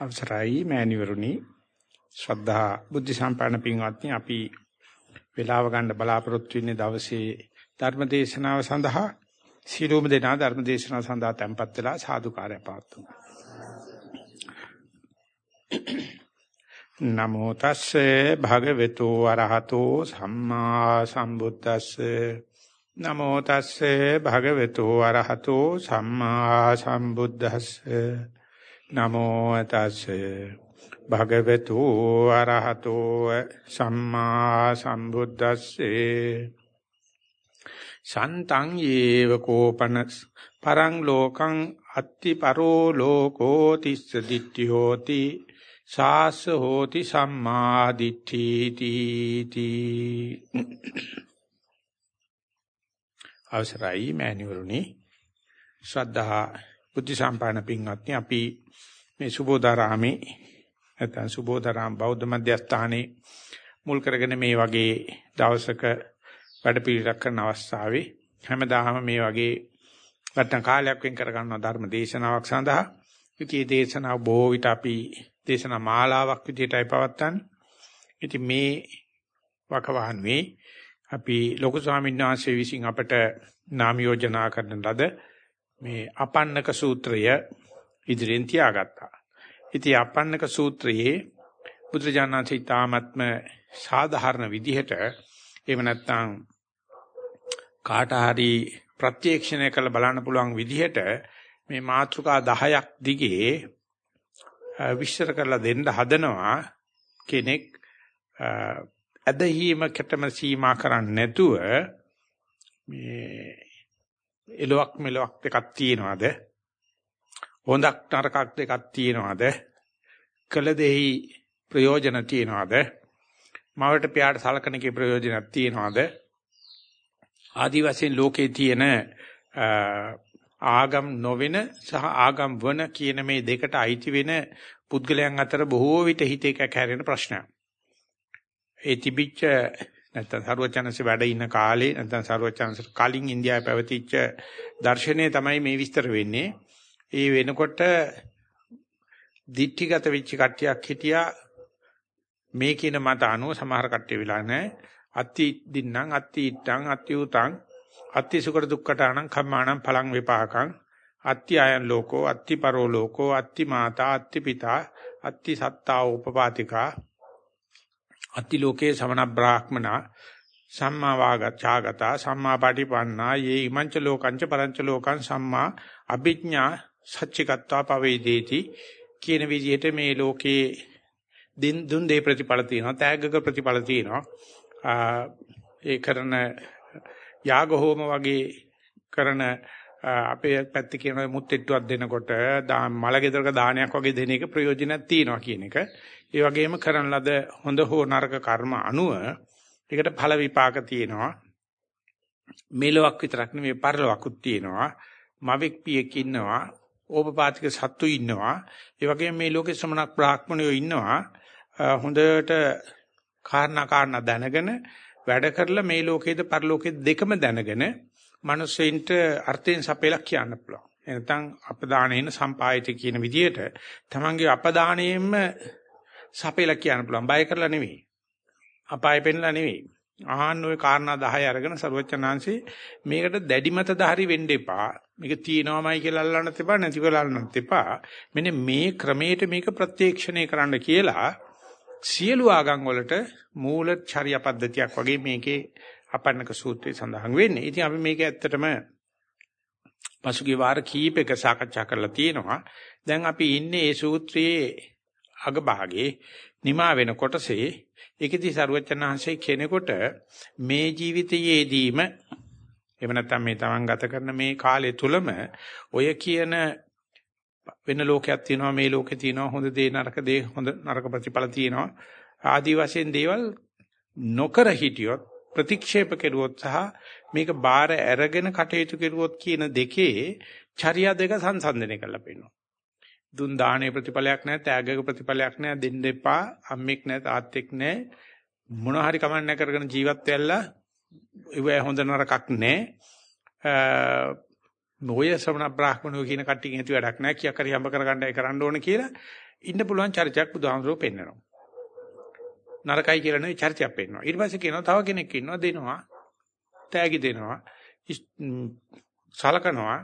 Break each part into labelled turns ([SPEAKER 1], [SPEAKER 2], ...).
[SPEAKER 1] අවසරයි මෑණිවරුනි. ශ්‍රද්ධා බුද්ධ සම්පන්න පින්වත්නි අපි වේලාව ගන්න බලාපොරොත්තු වෙන්නේ දවසේ ධර්ම දේශනාව සඳහා. සීලෝම දෙනා ධර්ම දේශනාව සඳහා tempත් වෙලා සාදුකාරය පාත්තුමු නමෝ තස්සේ භගවතු වරහතෝ සම්මා සම්බුද්දස්සේ. නමෝ තස්සේ භගවතු වරහතෝ සම්මා සම්බුද්දස්සේ. නමෝ තස්සේ. භගවතු ආරහතෝ සම්මා සම්බුද්දස්සේ. සන්තං යේව කෝපන පරං ලෝකං අත්ති පරෝ ලෝකෝ තිස්ස දිට්ඨි හෝති සාස හෝති සම්මා දිට්ඨීති අවසරයි මෑණිවරුනි. ශ්‍රද්ධා බුද්ධ සම්පාදන පින්වත්නි අපි මේ සුබෝධාරාමේ නැත්නම් සුබෝධාරාම බෞද්ධ මධ්‍යස්ථානයේ මුල් කරගෙන මේ වගේ දවසක වැඩපිළිවෙලක් කරන අවස්ථාවේ හැමදාම මේ වගේ නැත්නම් කාලයක් වෙන් කර ගන්නවා ධර්ම දේශනාවක් සඳහා. ඉතින් මේ දේශනාව බොහෝ විට අපි දේශනා මාලාවක් විදිහටයි පවත්වන්නේ. ඉතින් මේ වකවානුවේ අපි ලොකු ස්වාමීන් වහන්සේ විසින් අපට නාම යෝජනා කරන ලද මේ අපන්නක සූත්‍රය ඉදිරියෙන් තියාගත්තා. ඉතින් අපන්නක සූත්‍රයේ බුදුජානනාථී තාමත්ම සාධාරණ විදිහට එහෙම නැත්නම් කාට හරි ප්‍රත්‍යක්ෂණය කළ බලන්න පුළුවන් විදිහට මේ මාතෘකා 10ක් දිගේ විශ්තර කරලා දෙන්න හදනවා කෙනෙක් ඇදහිීමකටම සීමා කරන්නේ නැතුව මේ එලොක් මෙලොක් දෙකක් තියනවාද? හොඳක් නරකක් දෙකක් තියනවාද? කළ දෙහි ප්‍රයෝජන තියනවාද? මවට පියාට සලකන කේ ප්‍රයෝජනක් තියනවාද? ආදි වශයෙන් ලෝකේ තියෙන ආගම් නොවන සහ ආගම් වන කියන මේ දෙකට අයිති වෙන පුද්ගලයන් අතර බොහෝ විට හිතේ කැකහැරෙන ප්‍රශ්නයක්. ඒ තිබිච්ච නැත්තම් සරුවචනන්සේ වැඩ ඉන්න කාලේ නැත්තම් සරුවචනන්සේ කලින් ඉන්දියාවේ පැවතිච්ච දර්ශනය තමයි මේ විස්තර වෙන්නේ. ඒ වෙනකොට දික්ටිගත වෙච්ච කට්ටියක් හිටියා මේ කියන මත අනුව සමහර කට්ටිය වෙලා නැහැ. අත්ති දින්නම් අත්ති ඉත්තං අත්ති උතං අත්ති සුකර දුක්ඛටාණං කම්මාණං පලං විපාකං අත්ති අයන් ලෝකෝ අත්ති පරෝ ලෝකෝ අත්ති මාතා අත්ති පිතා අත්ති සත්තා උපපාතිකා අත්ති ලෝකේ සමන බ්‍රාහ්මනා සම්මා වාගච්ඡාගතා සම්මා පාටිපන්නා යේ ඉමංච ලෝකංච පරංච ලෝකං සම්මා අභිඥා සච්චිකත්වා පවේදේති කියන විදිහට මේ ලෝකේ දින් දුන් දේ ප්‍රතිඵල තියෙනවා තෑග්ගක ප්‍රතිඵල තියෙනවා ඒ කරන යාග හෝම වගේ කරන අපේ පැත්තේ කියන මුත්widetildeක් දෙනකොට මල ගෙදරක දානයක් වගේ දෙන එක ප්‍රයෝජනක් තියෙනවා කියන එක. ඒ වගේම කරන ලද හොඳ හෝ නරක කර්ම අනුව ඒකට ඵල විපාක තියෙනවා. මෙලොවක් විතරක් නෙමෙයි පරලොවකුත් තියෙනවා. මවෙක් පියෙක් ඉන්නවා. ඕපපාතික සත්තු ඉන්නවා. ඒ වගේම මේ ලෝකේ ශ්‍රමණක් බ්‍රාහ්මණයෝ ඉන්නවා. හොඳට කාරණා කාරණා දැනගෙන වැඩ කරලා මේ ලෝකේද පරලෝකේද දෙකම දැනගෙන මිනිස්සෙන්ට අර්ථයෙන් සපයලා කියන්න පුළුවන්. එනතන් අපදානේන සම්පායති කියන විදිහට තමන්ගේ අපදානයෙන්ම සපෙලා කියන්න පුළුවන්. බය කරලා නෙවෙයි. අපාය පෙන්නලා නෙවෙයි. ආහන් ওই කාරණා 10 අරගෙන ਸਰවචනාංශේ මේකට දැඩි මත දහරි වෙන්න එපා. මේක තියෙනවමයි කියලා අල්ලන්නත් එපා නැති කියලා අල්ලන්නත් එපා. මෙන්න මේ ක්‍රමයට මේක ප්‍රත්‍යක්ෂණය කරන්න කියලා සියලු ආගම් වලට මූල චර්යා පද්ධතියක් වගේ මේකේ අපන්නක සූත්‍රයේ සඳහන් වෙන්නේ. ඉතින් අපි මේක ඇත්තටම පසුගිය වාර කීපයක සාකච්ඡා කරලා තියෙනවා. දැන් අපි ඉන්නේ මේ සූත්‍රයේ අගභාගයේ නිමා වෙන කොටසේ ඒකෙදි සරුවචනහන්සේ කෙනෙකුට මේ ජීවිතයේදීම එහෙම නැත්නම් මේ තමන් ගත කරන මේ කාලය තුලම ඔය කියන වෙන ලෝකයක් තියෙනවා මේ ලෝකේ තියෙනවා හොඳ දේ නරක දේ හොඳ නරක ප්‍රතිඵල තියෙනවා ආදි වශයෙන් දේවල් නොකර හිටියොත් ප්‍රතික්ෂේප කෙරුවොත් සහ මේක බාර අරගෙන කටයුතු කෙරුවොත් කියන දෙකේ චර්යා දෙක සංසන්දනය කරලා පෙන්නනවා. දුන් දාහනේ ප්‍රතිඵලයක් නැහැ, ත්‍යාගයක ප්‍රතිඵලයක් නැහැ, දෙන්න එපා, අම්මෙක් නැහැ, තාත්තෙක් නැහැ. මොන හරි කමන්නේ කරගෙන ජීවත් වෙලා ඉව හොඳ නරකක් නැහැ. නොය ශ්‍රමණ බ්‍රාහ්මණයෝ කියන කට්ටියකින් ඇති වැඩක් නැහැ. කියක් හරි හම්බ කරගන්නයි කරන්න ඕන කියලා ඉන්න පුළුවන් චරිතයක් බුදුහාමුදුරුවෝ පෙන්නනවා. නරකයි කියලා නෙවෙයි චරිතයක් පෙන්නනවා. ඊට පස්සේ කියනවා තව කෙනෙක් ඉන්නවා දෙනවා. තෑගි දෙනවා. සලකනවා.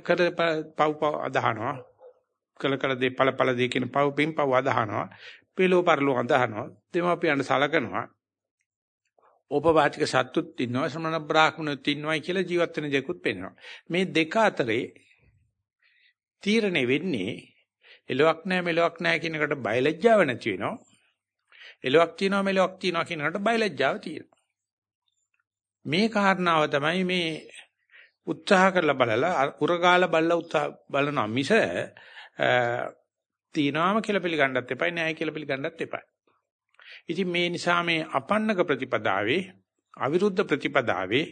[SPEAKER 1] කර පව් පව් අදහනවා. කල කල දේ පළ පළ දේ කියන පව් පින් පව් අදහනවා. පිළෝ පරලෝ අදහනවා. දෙමාපියන්ට සලකනවා. ඕපවාචික සත්තුත් ඉන්නවා ශ්‍රමණ බ්‍රාහ්මණුත් ඉන්නවයි කියලා ජීවත් වෙන දෙකුත් පෙන්වනවා. මේ දෙක අතරේ තීරණය වෙන්නේ එලොක් නැහැ මෙලොක් නැහැ කියන එකට බයලජ්ජාව නැති වෙනවා. එලොක් තියනවා මෙලොක් තියනවා කියන එකට බයලජ්ජාව තියෙනවා. මේ කාරණාව තමයි මේ උත්සාහ කරලා බලලා උරගාලා බලලා උත්සාහ බලනවා මිස තියනවාම කියලා පිළිගන්නත් එපා නෑ කියලා පිළිගන්නත් එපා. ඉතින් මේ නිසා මේ අපන්නක ප්‍රතිපදාවේ අවිරුද්ධ ප්‍රතිපදාවේ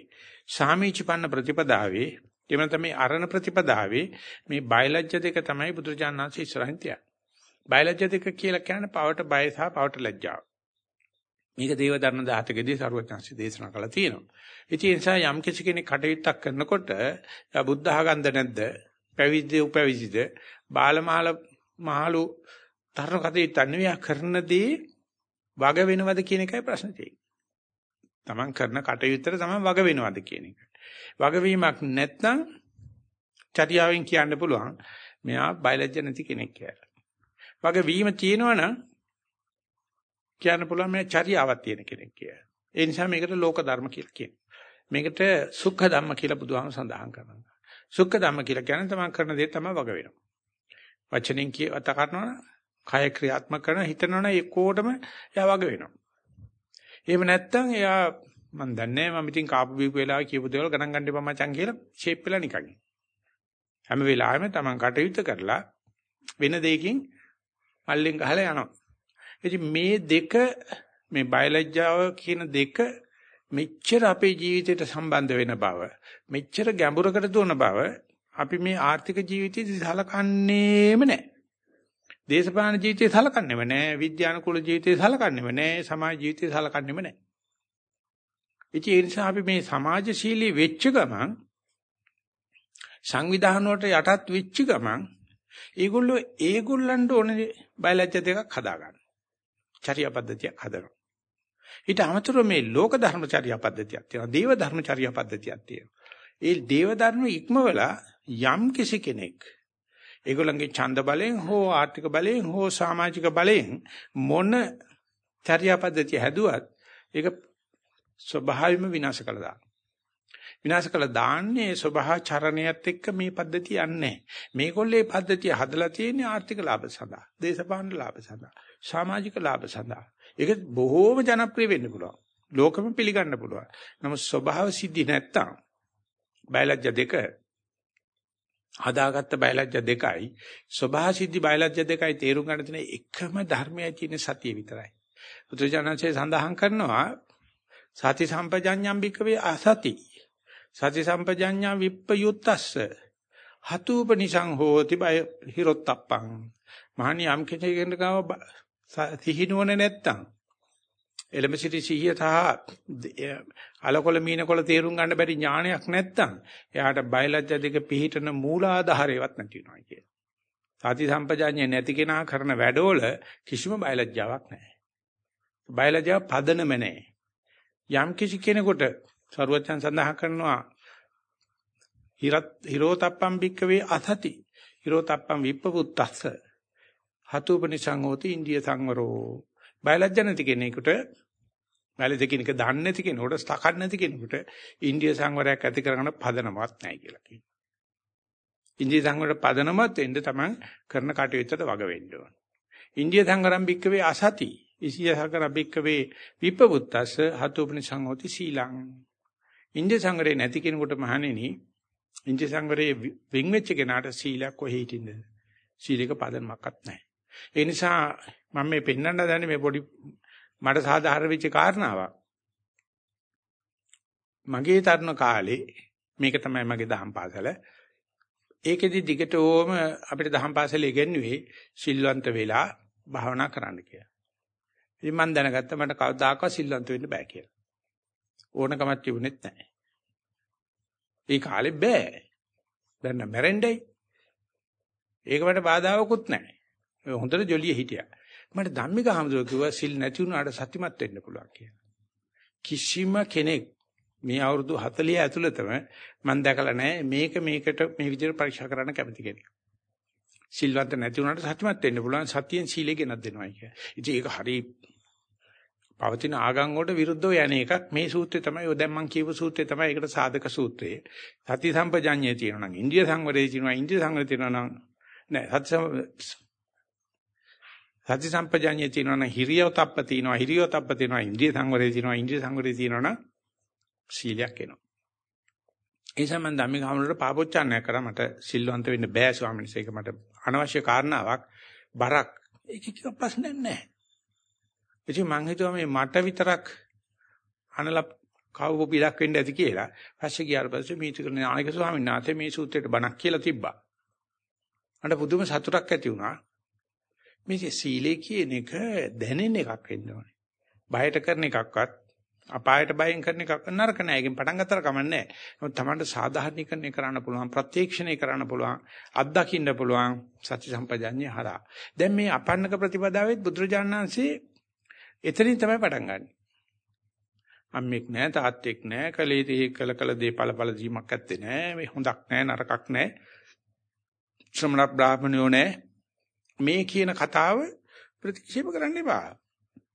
[SPEAKER 1] සාමීචිපන්න ප්‍රතිපදාවේ එහෙම නැත්නම් මේ අරණ ප්‍රතිපදාවේ මේ බයලජ්‍ය දෙක තමයි බුදුරජාණන්සේ ඉස්සරහින් තියන්නේ. බයලජ්‍ය දෙක කියලා කියන්නේ පවට බය සහ පවට ලැජ්ජාව. මේක දේව ධර්ම 17කදී සරුවචාන්සි දේශනා කළා තියෙනවා. ඉතින් ඒ නිසා යම් කිසි කෙනෙක් කටයුත්තක් කරනකොට බුද්ධ ආගන්ද නැද්ද? පැවිද්ද උපැවිදිද? බාලමාල මහලු තරණ කටයුත්ත නෙවෙයි කරනදී වග වෙනවද කියන එකයි ප්‍රශ්නේ තියෙන්නේ. Taman කරන කටයුත්තට Taman වග වෙනවද කියන එක. වගවීමක් නැත්නම් චර්යාවෙන් කියන්න පුළුවන් මෙයා බයලජ්‍ය නැති කෙනෙක් කියලා. වගවීම තියෙනවනම් කියන්න පුළුවන් මේ චර්යාවක් තියෙන කෙනෙක් කියලා. ඒ නිසා මේකට ලෝක ධර්ම කියලා කියනවා. මේකට සුඛ ධම්ම කියලා බුදුහාම සඳහන් කරනවා. සුඛ ධම්ම කියලා කියන්නේ තමන් කරන දේ තමයි වග වෙනවා. වචනෙන් කියවත කරනවා කය ක්‍රියාත්මක කරන හිතනවනේ ඒකෝටම එයා වග වෙනවා. එහෙම නැත්නම් එයා මම දන්නේ මම ඉතින් කාපු බීපු වෙලාවේ කියපු දේවල් ගණන් ගන්න එපා මචං කියලා ෂේප් වෙලා නිකන්. හැම වෙලාවෙම තමන් කටයුත්ත කරලා වෙන දෙයකින් මල්ලෙන් ගහලා යනවා. ඉතින් මේ දෙක මේ බයලජ්ජාව කියන දෙක මෙච්චර අපේ ජීවිතයට සම්බන්ධ වෙන බව මෙච්චර ගැඹුරකට දුවන බව අපි මේ ආර්ථික ජීවිතයේදී සලකන්නේම නැහැ. දේශපාලන ජීවිතේ සලකන්නේම නැහැ. විද්‍යානුකූල ජීවිතේ සලකන්නේම නැහැ. සමාජ ජීවිතේ සලකන්නේම නැහැ. ඉතින් ඒ නිසා අපි මේ සමාජශීලී වෙච්ච ගමන් සංවිධාන වලට යටත් වෙච්ච ගමන් ඒගොල්ලෝ ඒගොල්ලන්ට ඕනේ බයලජ්‍ය දෙකක් හදාගන්න. චර්යා පද්ධතියක් හදනවා. ඊට අමතරව මේ ලෝක ධර්මචර්යා පද්ධතියක් තියෙනවා. දේව ධර්මචර්යා පද්ධතියක් තියෙනවා. ඒ දේව ධර්ම ඉක්මවලා යම් කිසි කෙනෙක් ඒගොල්ලන්ගේ ඡන්ද බලයෙන් හෝ ආර්ථික බලයෙන් හෝ සමාජික බලයෙන් මොන චර්යා පද්ධතිය හැදුවත් ඒක ස්වභාවයෙන්ම විනාශ කළා දානවා. විනාශ කළා දාන්නේ ස්වභාව චරණයත් එක්ක මේ පද්ධතිය යන්නේ. මේගොල්ලේ පද්ධතිය හදලා තියෙන්නේ ආර්ථික ලාභ සඳහා, දේශපාලන ලාභ සඳහා, සමාජික ලාභ සඳහා. ඒක බොහෝම ජනප්‍රිය වෙන්න පුළුවන්. ලෝකෙම පිළිගන්න පුළුවන්. නමුත් ස්වභාව සිද්ධි නැත්තම් බයලජ්‍ය දෙක හදාගත්ත බයලජ්‍ය දෙකයි ස්වභාව සිද්ධි බයලජ්‍ය දෙකයි තේරුම් ගන්න තියෙන එකම ධර්මයයි කියන සතිය විතරයි. බුදුජානකසේ සඳහන් කරනවා සති සම්පජඤ්ඤම් භික්කවේ අසති. සති සම්පජඤ්ඤා විප්පයුත්තස්ස. හතුපනිසං හෝති බය හිරොත්තප්පං. මහණි යම් කෙනෙකුට ගාව සිහිනුවන නැත්තම් එළඹ සිටි සිහිය සහ අලකොල මීනකොල තේරුම් ගන්න බැරි ඥානයක් නැත්තම් එයාට බයලජ්‍ය දෙක පිහිටන මූලාධාරයවත් නැති වෙනවා කියන. සති සම්පජාඤ්ඤය නැති කෙනා කරන වැඩවල කිසිම බයලජ්‍යාවක් නැහැ. බයලජ්‍යාව පදනම නැහැ. යම් කිසි කෙනෙකුට සරුවචන් සඳහන් කරනවා හිරත් හිරෝතප්පම් භික්කවේ අසති හිරෝතප්පම් විප්පුත්තස්ස හතුපනිසං හෝති ඉන්දිය සංවරෝ බයලජ්ජ නැති කෙනෙකුට බයලජ්ජ කෙනෙක් දන්නේ නැති කෙනෙකුට ස්ථකන් නැති කෙනෙකුට ඉන්දිය සංවරයක් ඇති කරගන්න පදනමක් නැහැ කියලා කියනවා. ඉන්දිය සංවරයට පදනමත් වෙන්න තමයි කරන කටයුත්තට වග වෙන්න ඕන. ඉන්දිය සංවරම් භික්කවේ අසති ඉසියසකර බික්කවේ විපවුත්තස හතුපනි සංහෝති සීලං. ඉන්දිය සංගරේ නැති කෙනෙකුට මහණෙනි ඉන්දිය සංගරේ වින් වෙච්ච කෙනාට සීලයක් කොහේ හිටින්ද? සීලයක පදනමක්වත් නැහැ. ඒ නිසා මම මේ පෙන්වන්න දන්නේ මේ පොඩි මට සාධාරණ වෙච්ච කාරණාවක්. මගේ තරුණ කාලේ මේක තමයි මගේ දහම් පාසල. ඒකෙදි දිගටම අපිට දහම් පාසලේ ඉගෙනුවේ සිල්වන්ත වෙලා භාවනා කරන්න කියලා. ඉතින් මම දැනගත්තා මට කවදාකවත් සිල්වන්ත වෙන්න බෑ කියලා. ඕනකමක් තිබුණෙත් නැහැ. ඒ කාලේ බෑ. දැන් මැරෙන්නයි. ඒක මට බාධාවකුත් නැහැ. හොඳට ජොලිය හිටියා. මට ධම්මික හමුදුර කිව්වා සිල් නැති වුණාට සත්‍යමත් වෙන්න පුළුවන් කියලා. කිසිම කෙනෙක් මේ අවුරුදු 40 ඇතුළතම මම දැකලා නැහැ මේක මේකට මේ විදිහට පරීක්ෂා කරන්න කැමති කෙනෙක්. සිල්වන්ත නැති වුණාට සත්‍යමත් වෙන්න පුළුවන් සතියෙන් සීලය ගෙනත් දෙනවා කිය. ඉතින් ඒක හරි පවතින ආගම් වලට විරුද්ධව යන එකක් මේ සූත්‍රය තමයි ඔය දැන් මම කියපු සූත්‍රය තමයි ඒකට සාධක සූත්‍රය. සති සම්පජඤ්ඤය තියෙනවා නම් ඉන්දිය සංවරය තියෙනවා ඉන්දිය සංවරය තියෙනවා නම් නෑ සති සති සම්පජාඤ්ඤය තියෙනවා නම් හිරියව තප්ප තියෙනවා හිරියව තප්ප තියෙනවා ඉන්ද්‍රිය සංවරය තියෙනවා ඉන්ද්‍රිය සංවරය තියෙනවා නම් සීලයක් එනවා. ඒ නිසා මම ධම්මික හමුලට පාපොච්චාරණය කරා මට සිල්වන්ත වෙන්න බෑ ස්වාමීන් වහන්සේ ඒක මට අනවශ්‍ය කාරණාවක් බරක් ඒක කිව්ව ප්‍රශ්නයක් නැහැ. ඉතින් මං හිතුවා මේ මට විතරක් අනලා කවුව පිටක් වෙන්න ඇති කියලා. පස්සේ ගියාට පස්සේ මීතිකරණ නායක ස්වාමීන් වහන්සේ මේ සූත්‍රයට බණක් කියලා තිබ්බා. මට පුදුම සතුටක් ඇති වුණා. මේ සීලේ කියන එක දැනෙන එකක් වෙන්න ඕනේ. බයට කරන එකක්වත් අපායට බයෙන් කරන එකක් නරක නෑ. ඒකෙන් පටන් ගත්තට කමක් නෑ. නමුත් Tamanට සාධාරණීකරණය කරන්න පුළුවන්, ප්‍රත්‍යක්ෂණය කරන්න පුළුවන්, අත්දකින්න පුළුවන් සත්‍ය සම්පජාඤ්ඤය හරහා. දැන් මේ අපන්නක ප්‍රතිපදාවෙත් බුදුරජාණන් වහන්සේ එතනින් තමයි පටන් ගන්නෙ. අම්මෙක් නෑ තාත්තෙක් නෑ කලේ තේ කල කල දේ පළ පළ ජීමක් ඇත්තේ නෑ මේ හොඳක් නෑ නරකක් නෑ ශ්‍රමණ බ්‍රාහ්මණයෝ නෑ මේ කියන කතාව ප්‍රතික්ෂේප කරන්න එපා.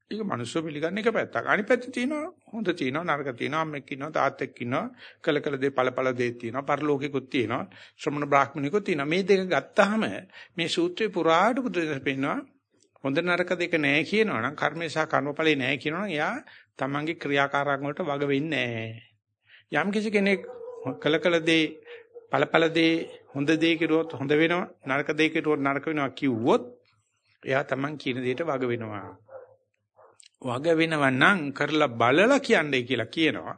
[SPEAKER 1] ඒක මනුස්සෝ පිළිගන්න එක පැත්තක්. අනිත් පැත්තේ තියෙනවා හොඳ තියෙනවා නරක තියෙනවා අම්මෙක් ඉන්නවා තාත්තෙක් ඉන්නවා කල කල දේ ඵල ඵල දේ තියෙනවා පරලෝකිකුත් තියෙනවා ශ්‍රමණ බ්‍රාහ්මණිකුත් තියෙනවා. මේ දෙක ගත්තාම මේ සූත්‍රේ පුරාට බුදුදහම පෙන්නවා හොඳ නරක දෙක නැහැ කියනවනම් කර්මේ සහ කර්මඵලේ නැහැ කියනවනම් එයා තමන්ගේ ක්‍රියාකාරකම් වලට වග වෙන්නේ නැහැ. යම් කිසි කෙනෙක් කල කල දේ ඵලඵල දේ හොඳ දේ කෙරුවොත් හොඳ වෙනවා නරක දේ කෙරුවොත් නරක වෙනවා කිව්වොත් එයා Taman කියන දෙයට වග වෙනවා. වග වෙනවා නම් කරලා බලලා කියන්නේ කියලා කියනවා.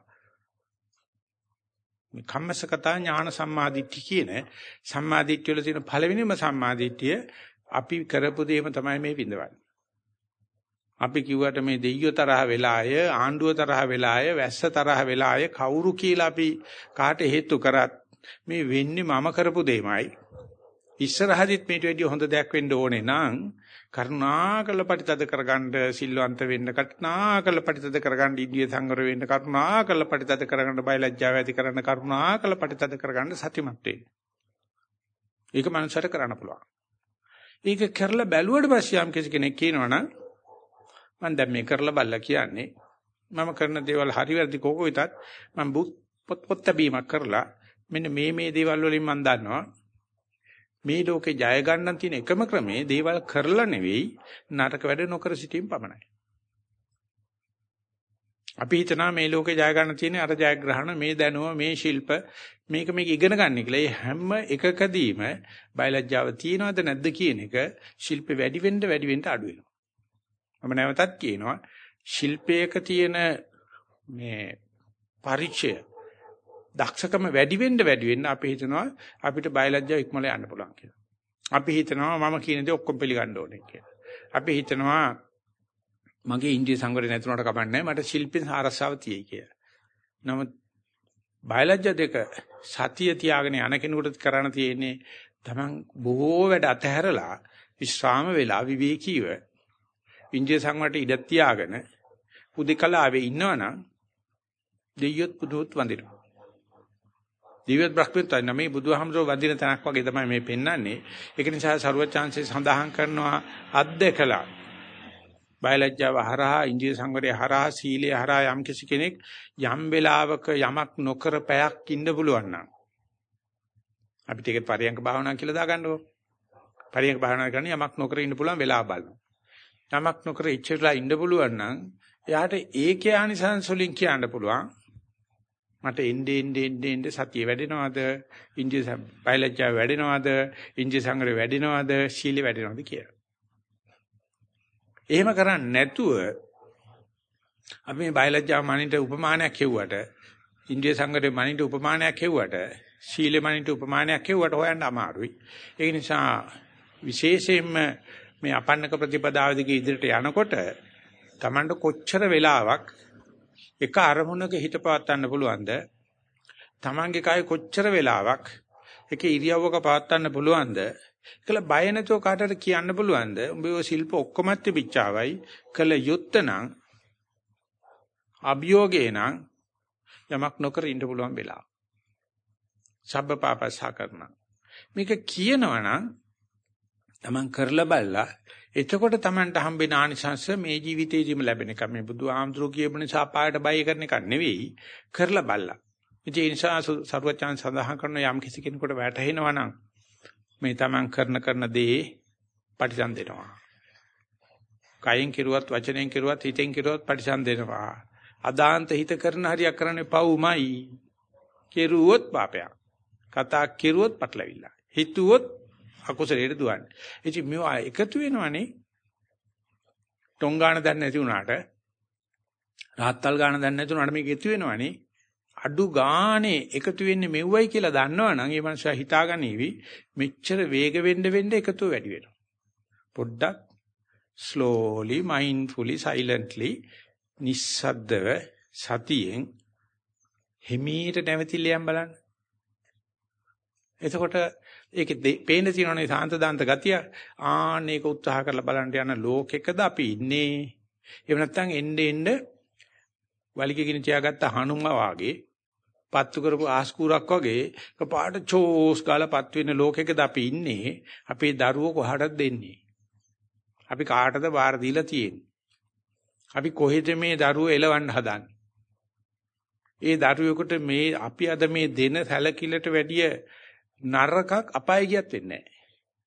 [SPEAKER 1] මේ කම්මසකතා ඥාන සම්මාදිට්ඨිය කියන සම්මාදිට්ඨිය වල තියෙන පළවෙනිම සම්මාදිට්ඨිය අපි කරපු දේම තමයි මේ විඳවන්නේ. අපි කිව්වට මේ දෙයියෝ තරහ වෙලාය ආණ්ඩුව තරහ වෙලාය වැස්ස තරහ වෙලාය කවුරු කියලා අපි කාට හේතු කරත් මේ වෙන්නේ මම කරපු දෙයමයි. ඉස්සරහදිත් මේට වැඩිය හොඳ දෙයක් වෙන්න ඕනේ නම් කරුණාකර පරිතද කරගන්න සිල්වන්ත වෙන්න කරුණාකර පරිතද කරගන්න ඉන්දිය සංවර වෙන්න කරුණාකර පරිතද කරගන්න බයලජ්ජාව ඇති කරන්න කරුණාකර පරිතද කරගන්න සතිමත් වෙන්න. ඒක මනුස්සයට කරන්න පුළුවන්. ඒක කරලා බැලුවට පස්සේ යම් කෙනෙක් කියනවනම් මම දැන් මේ කරලා බලලා කියන්නේ මම කරන දේවල් හරි වැරදි කෝක විතත් මම පොත් පොත් බැීමක් කරලා මෙන්න මේ මේ දේවල් වලින් මම දන්නවා මේ ලෝකේ ජය ගන්න තියෙන එකම ක්‍රමේ දේවල් කරලා නෙවෙයි නරක වැඩ නොකර සිටීම පමණයි. අපි හිතනවා මේ ලෝකේ ජය ගන්න තියෙන අර ජයග්‍රහණ මේ දැනුම මේ ශිල්ප මේක මේක ඉගෙන ගන්න කියලා. ඒ හැම එකකදීම බයලජ්ජාව තියනවද නැද්ද කියන එක ශිල්ප වැඩි වෙන්න වැඩි වෙන්න අඩු වෙනවා. මම නැවතත් කියනවා ශිල්පයක තියෙන මේ පරිචය දක්ෂකම වැඩි වෙන්න වැඩි වෙන්න අපි හිතනවා අපිට බයලජ්ජාව ඉක්මල යන්න පුළුවන් කියලා. අපි හිතනවා මම කියන දේ ඔක්කොම පිළිගන්න ඕනේ කියලා. අපි හිතනවා මගේ ඉන්දිය සංවරය නැතුණට කමන්නේ මට ශිල්පෙන් ආරසාව තියෙයි කියලා. නමුත් බයලජ්ජා දෙක සතිය තියාගෙන යන කෙනෙකුට කරන්න තියෙන්නේ තමන් බොහෝ වැඩ අතහැරලා විශ්‍රාම වෙලා විවේකීව ඉන්දිය සංවරයට ඉඩ තියාගෙන උදේකලාවේ ඉන්නවනම් දෙයියොත් පුදුත් වඳිනවා. දිව්‍ය බ්‍රහ්මත්වය නමේ බුදුහාමරෝ වදින තැනක් වගේ තමයි මේ පෙන්වන්නේ. ඒක නිසා ਸਰවචාන්සේ සඳහන් කරනවා අද්දකලා. බයලජ්ජාව හරහා ඉන්දිය සංවරය හරහා සීලය හරහා යම් කිසි කෙනෙක් යම් වෙලාවක යමක් නොකර පැයක් ඉන්න පුළුවන් නම් අපිට ඒක පරියංග භාවනා කියලා දාගන්නකො. පරියංග භාවනා කරන්නේ යමක් නොකර ඉන්න පුළුවන් වෙලාව බලනවා. යමක් නොකර ඉච්චරලා ඉන්න පුළුවන් නම් එයාට ඒකේ ආනිසංස වලින් කියන්න පුළුවන්. මට එන්නේ එන්නේ එන්නේ එන්නේ සතිය වැඩෙනවද? ඉන්ද්‍රිය බයලජ්ජා වැඩෙනවද? ඉන්ද්‍රිය සංග්‍රහ වැඩෙනවද? ශීල වැඩෙනවද කියලා. එහෙම කරන්නේ නැතුව අපි මේ බයලජ්ජා මනින්ට උපමානයක් හෙව්වට ඉන්ද්‍රිය සංග්‍රහේ මනින්ට උපමානයක් හෙව්වට ශීල මනින්ට උපමානයක් හෙව්වට හොයන්න අමාරුයි. ඒ නිසා විශේෂයෙන්ම මේ අපන්නක ප්‍රතිපදාව දිගේ ඉදිරියට යනකොට Tamanට කොච්චර වෙලාවක් එක අරමුණක හිත පවත්වන්න පුළුවන්ද? Tamange කය කොච්චර වෙලාවක් එක ඉරියව්වක පවත්වන්න පුළුවන්ද? ඒකල බය නැතුව කාටට කියන්න පුළුවන්ද? උඹේ ඔය ශිල්ප ඔක්කොමත් තිබිච්චාවයි කළ යුත්තනම් අභියෝගේ නම් යමක් නොකර ඉන්න පුළුවන් වෙලා. සබ්බපාපස්සා කරන. මේක කියනවනම් තමන් කරලා බලලා එතකොට තමන්ට හම්බෙන ආනිසංශ මේ ජීවිතේදීම ලැබෙන එක මේ බුදු ආමතුරු කියපු නිසා පායට බය කරන එක නෙවෙයි කරලා බලලා. ඉතින් ඒ නිසා සරුවචාන් සඳහන් කරන යම් කිසි කෙනෙකුට වැටහෙනවා නම් මේ තමන් කරන කරන දේ පරිසම් දෙනවා. කයෙන් කිරුවත් වචනයෙන් කිරුවත් හිතෙන් කිරුවත් පරිසම් දෙනවා. අදාන්ත හිත කරන හරියක් කරන්නේ පව්මයි. කෙරුවොත් පාපයක්. කතා කෙරුවොත් පටලවිල්ල. හිතුවොත් අකුසලයට දුවන්නේ. ඉතින් මේවා එකතු වෙනවනේ. ටොංගාන දැන් නැති වුණාට රාත්තල් ගාන දැන් නැති වුණාට මේක එකතු වෙනවනේ. අඩු ගානේ එකතු වෙන්නේ මෙව්වයි කියලා දන්නවනම් ඒ මනුස්සයා හිතාගනීවි මෙච්චර වේග වෙන්න වෙන්න එකතු වැඩි වෙනවා. පොඩ්ඩක් slowly mindfully silently නිස්සද්දව සතියෙන් හිමීට නැවතිලියම් බලන්න. එතකොට ඒකේ පේන තියෙනනේ සාන්ත දාන්ත ගතිය ආන්න ඒක උත්සාහ කරලා බලන්න යන ලෝකෙකද අපි ඉන්නේ. එහෙම නැත්නම් එන්නේ එන්නේ වලිගකින් තියාගත්ත හනුමා වාගේ පත්තු කරපු ආස්කූරක් වගේ කපාට චෝස් ගාලා පත් වෙන ලෝකෙකද අපි ඉන්නේ. අපේ දරුවෝ කොහටද දෙන්නේ? අපි කාටද බාර දීලා තියෙන්නේ? අපි කොහෙද මේ දරුවෝ එලවන්න හදන්නේ? ඒ දරුවෙකුට මේ අපි අද මේ දෙන සැලකිල්ලට වැඩිය නරකක් අපාය ගියත් වෙන්නේ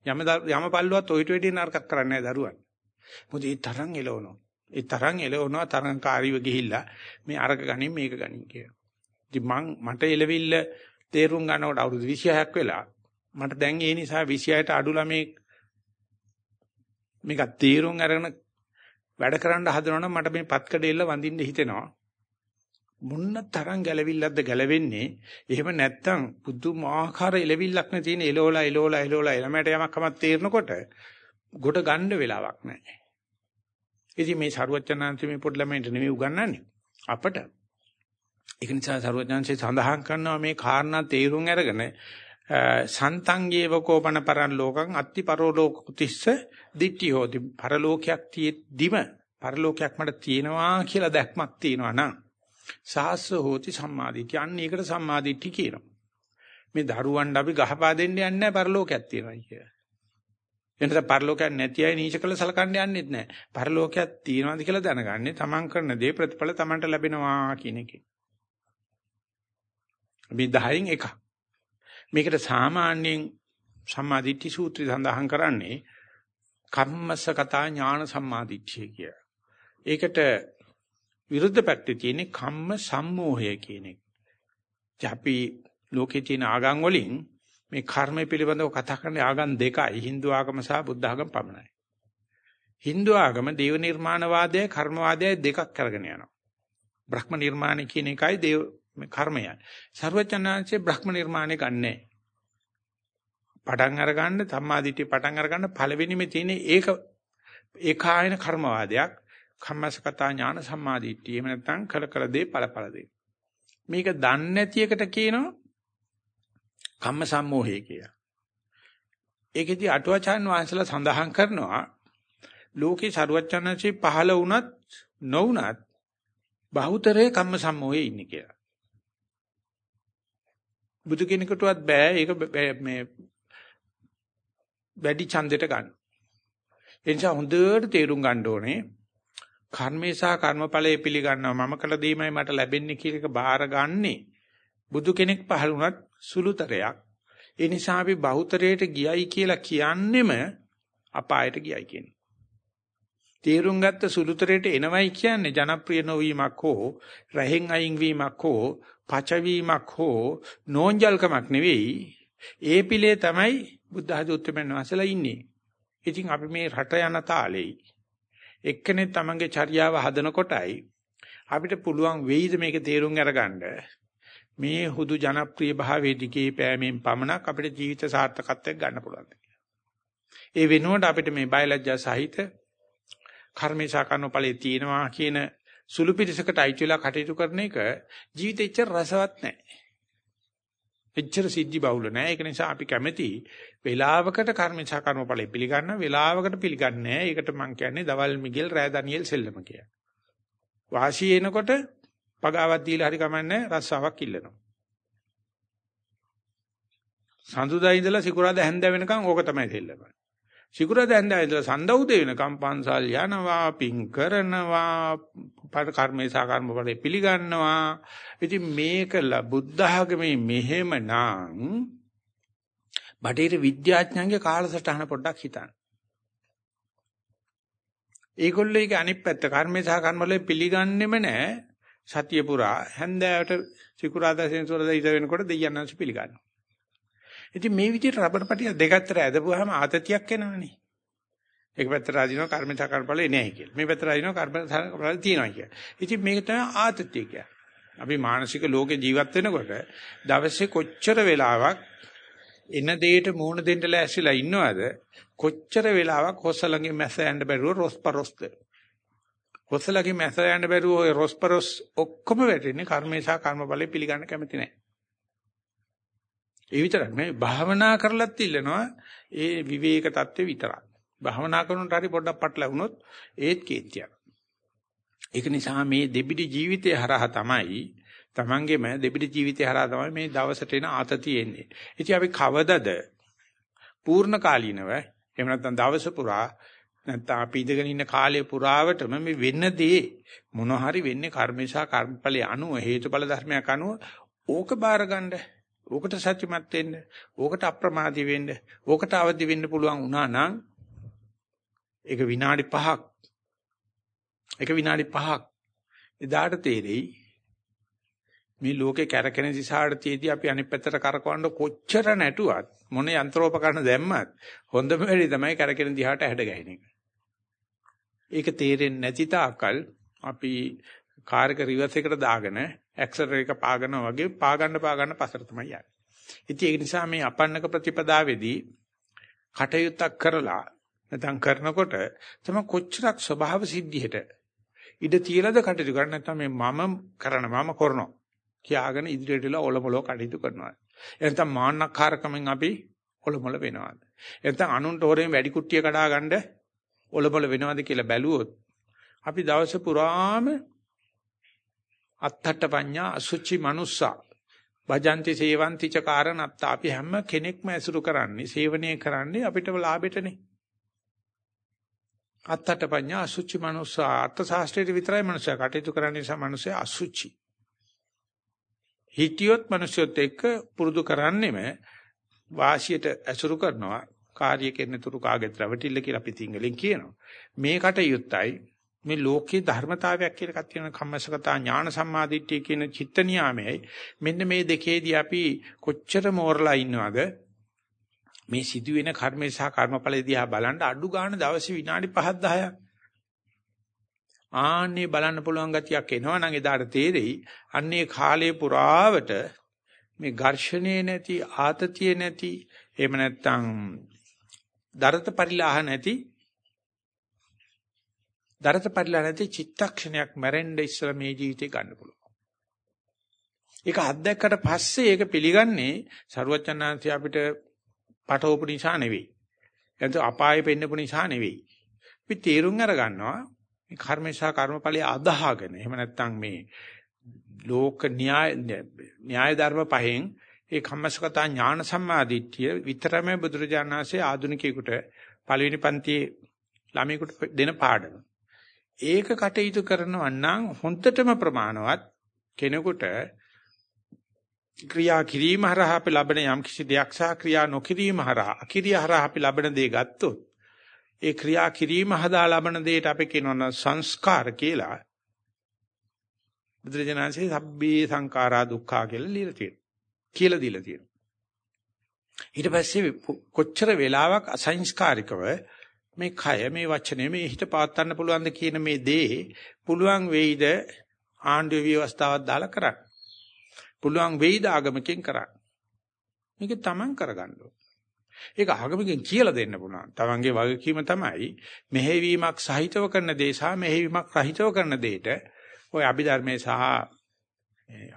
[SPEAKER 1] නැහැ. යම යම පල්ලුවත් ඔయిత වැඩිය නරකක් කරන්නේ නැහැ දරුවන්. මොකද ඒ තරම් එලවනවා. ඒ තරම් එලවනවා තරංකාරීව ගිහිල්ලා මේ අරක ගනින් මේක ගනින් කියලා. ඉතින් මං මට එලවිල්ල තේරුම් ගන්නකොට අවුරුදු 26ක් වෙලා මට දැන් ඒ නිසා 26ට අඩු ළමේ මේක තීරුම් අරගෙන වැඩ කරන්න හදනවනම් මට මේ පත්කඩෙල්ල වඳින්න හිතෙනවා. මොන්න තරම් ගැලවිල්ලක්ද ගැලවෙන්නේ? එහෙම නැත්තම් පුදුමාකාර එලවිල්ලක් නේ තියෙන එලෝලා එලෝලා එලෝලා එළමයට යමක් කමක් තේරනකොට ගොඩ ගන්න වෙලාවක් නැහැ. ඉතින් මේ සරුවචනාන්ති මේ පොඩි ළමයින්ට නෙමෙයි උගන්වන්නේ. අපට. ඒක නිසා සරුවචනාන්සේ සඳහන් කරනවා මේ කාරණා තේරුම් අරගෙන සන්තංගේව කෝපන පරන් ලෝකං අත්ති පරලෝක කුතිස්ස දිට්ඨි හෝති පරලෝකයක් තියෙද්දිම පරලෝකයක් මට තියෙනවා කියලා දැක්මක් තියෙනවා නම් සාස්ස හෝති සම්මාදිට්ඨිය. අන්න ඒකට සම්මාදිට්ඨි කියනවා. මේ දරුවන්ට අපි ගහපා දෙන්න යන්නේ නැහැ පරලෝකයක් තියෙනවා කියලා. එනත පරලෝකයක් නැති අය නීච කළ සලකන්න යන්නෙත් නැහැ. පරලෝකයක් තියෙනවාද කියලා දැනගන්නේ තමන් කරන දේ ප්‍රතිඵල තමන්ට ලැබෙනවා කියන එකේ. මේ 10න් එකක්. මේකට සාමාන්‍යයෙන් සම්මාදිට්ඨි සූත්‍රය සඳහන් කරන්නේ කම්මසගතා ඥාන සම්මාදිට්ඨිය කිය. ඒකට විරුද්ධ පැත්තේ තියෙන්නේ කම්ම සම්මෝහය කියන එක. අපි ලෝකේ තියෙන ආගම් වලින් මේ කර්ම පිළිබඳව කතා කරන්නේ ආගම් දෙකයි Hindu ආගම සහ බුද්ධ ආගම පමණයි. Hindu ආගම දේව නිර්මාණවාදයයි කර්මවාදයයි දෙකක් කරගෙන යනවා. බ්‍රහ්ම නිර්මාණ කියන එකයි දේව මේ කර්මයයි. ਸਰවඥාන්සේ බ්‍රහ්ම නිර්මාණය ගන්නෑ. පටන් අරගන්න සම්මාදිටිය පටන් අරගන්න පළවෙනිම තියෙන ඒක ඒකායන කර්මවාදයක්. කම්මසකතා ඥාන සම්මාදිටිය. එහෙම නැත්නම් කල කල දේ ඵලඵල දේ. මේක දන්නේ නැති එකට කියනවා කම්ම සම්මෝහය කියලා. ඒකෙදි අටුවාචාන් වහන්සේලා සඳහන් කරනවා ලෝකේ ਸਰුවචනන්සේ පහළ වුණත් නොවුණත් බහුතරයේ කම්ම සම්මෝහයේ ඉන්නේ කියලා. බුදු කෙනෙකුටවත් බෑ ඒක මේ වැඩි ඡන්දෙට ගන්න. ඒ නිසා හොඳට තේරුම් ගන්න ඕනේ කර්මේ සහ කර්මඵලයේ පිළිගන්නවා මම කළ දෙයමයි මට ලැබෙන්නේ කියන එක බාරගන්නේ බුදු කෙනෙක් පහළ වුණත් සුළුතරයක්. ඒ නිසා අපි බහුතරයට ගියයි කියලා කියන්නෙම අපායට ගියයි කියන්නේ. තේරුම් ගත්ත සුළුතරයට එනවයි කියන්නේ ජනප්‍රිය නොවීමක් හෝ රහෙන් අයින් වීමක් හෝ පචවීමක් හෝ නෝන්ජල්කමක් නෙවෙයි ඒ පිළේ තමයි බුද්ධ ආධුත්වයන් වහන්සේලා ඉන්නේ. ඉතින් අපි මේ රට යන තාලෙයි එක්කෙනෙක් තමන්ගේ චර්යාව හදනකොටයි අපිට පුළුවන් වෙයිද මේක තේරුම් අරගන්න මේ හුදු ජනප්‍රිය භාවයේ දිගේ පෑමෙන් පමණක් අපිට ජීවිත සාර්ථකත්වයක් ගන්න පුළුවන්. ඒ වෙනුවට අපිට මේ බයලජ්ජා සහිත කර්මේශා කරන ඵලයේ තියෙනවා කියන සුළු පිටසකට අයිති වෙලා කටයුතු කරන එක ජීවිතෙච්ච රසවත් නැහැ. එච්චර සිද්ධි බහුල නෑ. ඒක නිසා අපි කැමති වේලාවකට කර්ම සහ කර්මඵලෙ පිළිගන්න වේලාවකට පිළිගන්නේ නෑ. ඒකට මම කියන්නේ දවල් මිගෙල් රෑ ඩැනියෙල් සෙල්ලම කියලා. වාසි එනකොට පගාවක් දීලා හරි කමන්නේ රස්සාවක් ඉල්ලනවා. සඳුදා ඉඳලා සිකුරාදා හැන්ද වෙනකන් ඕක තමයි සෙල්ලම. සිකුරාදා හැන්ද ඉඳලා සඳ උදේ වෙනකම් පන්සල් යනවා, පින් කරනවා, කර්මේ සහ කර්මඵලෙ පිළිගන්නවා. ඉතින් මේක බුද්ධ ආගමේ මෙහෙමනම් බටේර විද්‍යාඥයන්ගේ කාලසටහන පොඩ්ඩක් හිතන්න. ඒගොල්ලෝ ඒක අනිත් පැත්ත කර්මේ සහ කර්මවල පිළිගන්නෙම නැහැ. සතිය පුරා හැන්දෑවට සිකුරාදා සෙන්සුරාදා ඉඳ වෙනකොට දෙයයන්න්ස පිළිගන්නවා. ඉතින් මේ විදිහට රබර් පටිය දෙක අතර ඇදපුවාම ආතතියක් එනවනේ. එක පැත්තට අදිනවා කර්ම සකර්පල එන්නේ කියලා. මේ පැත්තට අදිනවා කර්ම සකර්පල තියෙනවා කියලා. ඉතින් මේක තමයි ආතතිය කියන්නේ. අපි මානසික ලෝකේ ජීවත් වෙනකොට දවසේ කොච්චර වෙලාවක් එන දෙයට මූණ දෙන්න ලෑස්තිලා ඉන්නවද කොච්චර වෙලාවක් හොස්සලගේ මැස යන්න බැරුව රොස්පරොස්ද හොස්සලගේ මැස යන්න බැරුව ඔය රොස්පරොස් ඔක්කොම වැටෙන්නේ කර්මේශා කර්මඵලෙ පිළිගන්න කැමති නැහැ ඒ විතරක් නෙවෙයි භාවනා කරලත් ඉල්ලනවා ඒ විවේක தත්ත්වෙ විතරක්. භාවනා කරනකොට හරි පොඩ්ඩක් පටලවුනොත් ඒත් කේන්තියක්. ඒක නිසා මේ දෙබිඩි ජීවිතය හරහා තමයි තමන්ගේම දෙබිඩි ජීවිතය හරහා තමයි මේ දවසට එන ආතතිය එන්නේ. ඉතින් අපි කවදද පූර්ණ කාලීනව එහෙම නැත්නම් දවස පුරා නැත්නම් අපි ඉඳගෙන ඉන්න කාලය පුරාවටම මේ වෙන දේ මොන හරි වෙන්නේ කර්මේශා කර්මඵලයේ අනුව හේතුඵල ධර්මයක් අනුව ඕක බාරගන්න ඕකට සත්‍යමත් වෙන්න, ඕකට අප්‍රමාදී වෙන්න, ඕකට අවදි වෙන්න පුළුවන් වුණා නම් ඒක විනාඩි 5ක් ඒක විනාඩි 5ක් එදාට තේරෙයි මේ ලෝකේ කැරකෙන දිශාට තියදී අපි අනිත් පැත්තට කරකවන්න කොච්චර නැටුවත් මොන යන්ත්‍රෝපකරණ දැම්මත් හොඳම වෙලේ තමයි කැරකෙන දිහාට හැඩ ගැහෙන එක. ඒක තේරෙන්නේ නැති තාක්කල් අපි කාර් එක රිවර්ස් එකට දාගෙන ඇක්සලරේටර් එක පාගනවා වගේ පාගන්න පාගන්න පස්සට තමයි යන්නේ. ඉතින් ඒක නිසා මේ අපන්නක ප්‍රතිපදාවේදී කටයුත්තක් කරලා නැත්නම් කරනකොට තම කොච්චරක් ස්වභාව සිද්ධියට ඉඩ තියලාද කටයුතු කරන්නේ නැත්නම් මේ මම කරන මම කරනවා කියාගෙන ඉදිරියට ඉලා ඔලොමලෝ කටයුතු කරනවා. එතන මාන්නකාරකමෙන් අපි ඔලොමල වෙනවාද? එතන අනුන්ට හොරෙන් වැඩි කුට්ටිය කඩා ගන්න ඔලොමල වෙනවාද කියලා බැලුවොත් අපි දවස පුරාම අත්තට පඤ්ඤා අසුචි මනුස්සා. වජන්ති සේවಂತಿ ච කාරණත්ත. අපි හැම කෙනෙක්ම ඇසුරු කරන්නේ සේවනය කරන්නේ අපිට ලාභෙටනේ. අත්තට පඤ්ඤා අසුචි මනුස්සා. අර්ථ ශාස්ත්‍රයේ විතරයි මනුස්සයා කටයුතු කරන්නේ නිසා මනුස්සයා අසුචි. හිටියොත් මනුස්සයොත් එක්ක පුරුදු කරන්නෙම වාසියට ඇසුරු කරනවා. කාර්ය කෙරෙන තුරු කාගෙත් රැවටිල්ල කියලා අපි සිංහලෙන් කියනවා. මේ කටයුත්තයි මේ ලෝකේ ධර්මතාවයක් කියලා එකක් තියෙනවා. කම්මසගතා ඥාන සම්මාදිට්ඨිය කියන චිත්ත නියාමයයි. මෙන්න මේ දෙකේදී අපි කොච්චර මෝරලා ඉන්නවද? මේ සිදුවෙන කර්මේ සහ කර්මඵල දිහා බලන්න අඩු ගන්න දවසේ විනාඩි 5ක් 10ක් ආන්නේ බලන්න පුළුවන් ගතියක් එනවා නම් එදාට තේරෙයි අන්නේ කාලේ පුරාවට මේ ඝර්ෂණේ නැති ආතතිය නැති එහෙම නැත්නම් දරත පරිලාහ නැති දරත පරිලා නැති චිත්තක්ෂණයක් මැරෙන්න ඉස්සලා මේ ජීවිතේ ගන්න පුළුවන්. ඒක අත්දැක්කට පස්සේ ඒක පිළිගන්නේ සරුවචනාංශي අපිට පටවපු නිසා නෙවෙයි. එතන අපායේ පෙන්නපු නිසා නෙවෙයි. අපි තේරුම් අර ගන්නවා මේ කර්මේශා කර්මඵලයේ අදහාගෙන. එහෙම නැත්නම් මේ ලෝක න්‍යාය න්‍යාය ධර්ම පහෙන් ඒ කම්මසකතා ඥාන සම්මාදිට්ඨිය විතරම බුදුරජාණන්සේ ආධුනිකයෙකුට පළවෙනි පන්තියේ ළමයෙකුට දෙන පාඩම. ඒක කටයුතු කරනවා නම් හොඳටම ප්‍රමාණවත් කෙනෙකුට ක්‍රියා කිරීම හරහා අපි ලබන යම් කිසි දෙයක් සහ ක්‍රියා නොකිරීම හරහා අකිරිය හරහා අපි ලබන දේ ගත්තොත් ඒ ක්‍රියා කිරීම හදා ලබන දෙයට අපි කියනවා සංස්කාර කියලා. බුදුරජාණන්සේ සබ්බේ සංඛාරා දුක්ඛා කියලා ලියලා තියෙනවා. කියලා දීලා තියෙනවා. ඊට පස්සේ කොච්චර වෙලාවක් අසංස්කාරිකව මේ කය මේ වචනේ මේ හිත පාත්තන්න පුළුවන්ද කියන මේ දේ පුළුවන් වෙයිද ආණ්ඩුවේ විවස්ථාවක් දාලා කරන්න. පුළුවන් වෙයිද ආගමකින් කරන්න. මේක තමන් කරගන්න ඒක ආගමකින් කියලා දෙන්න පුළුවන්. තමන්ගේ වගකීම තමයි මෙහෙවීමක් සහිතව කරන දේ සහ මෙහෙවීමක් රහිතව කරන දෙයට ওই අභිධර්මයේ සහ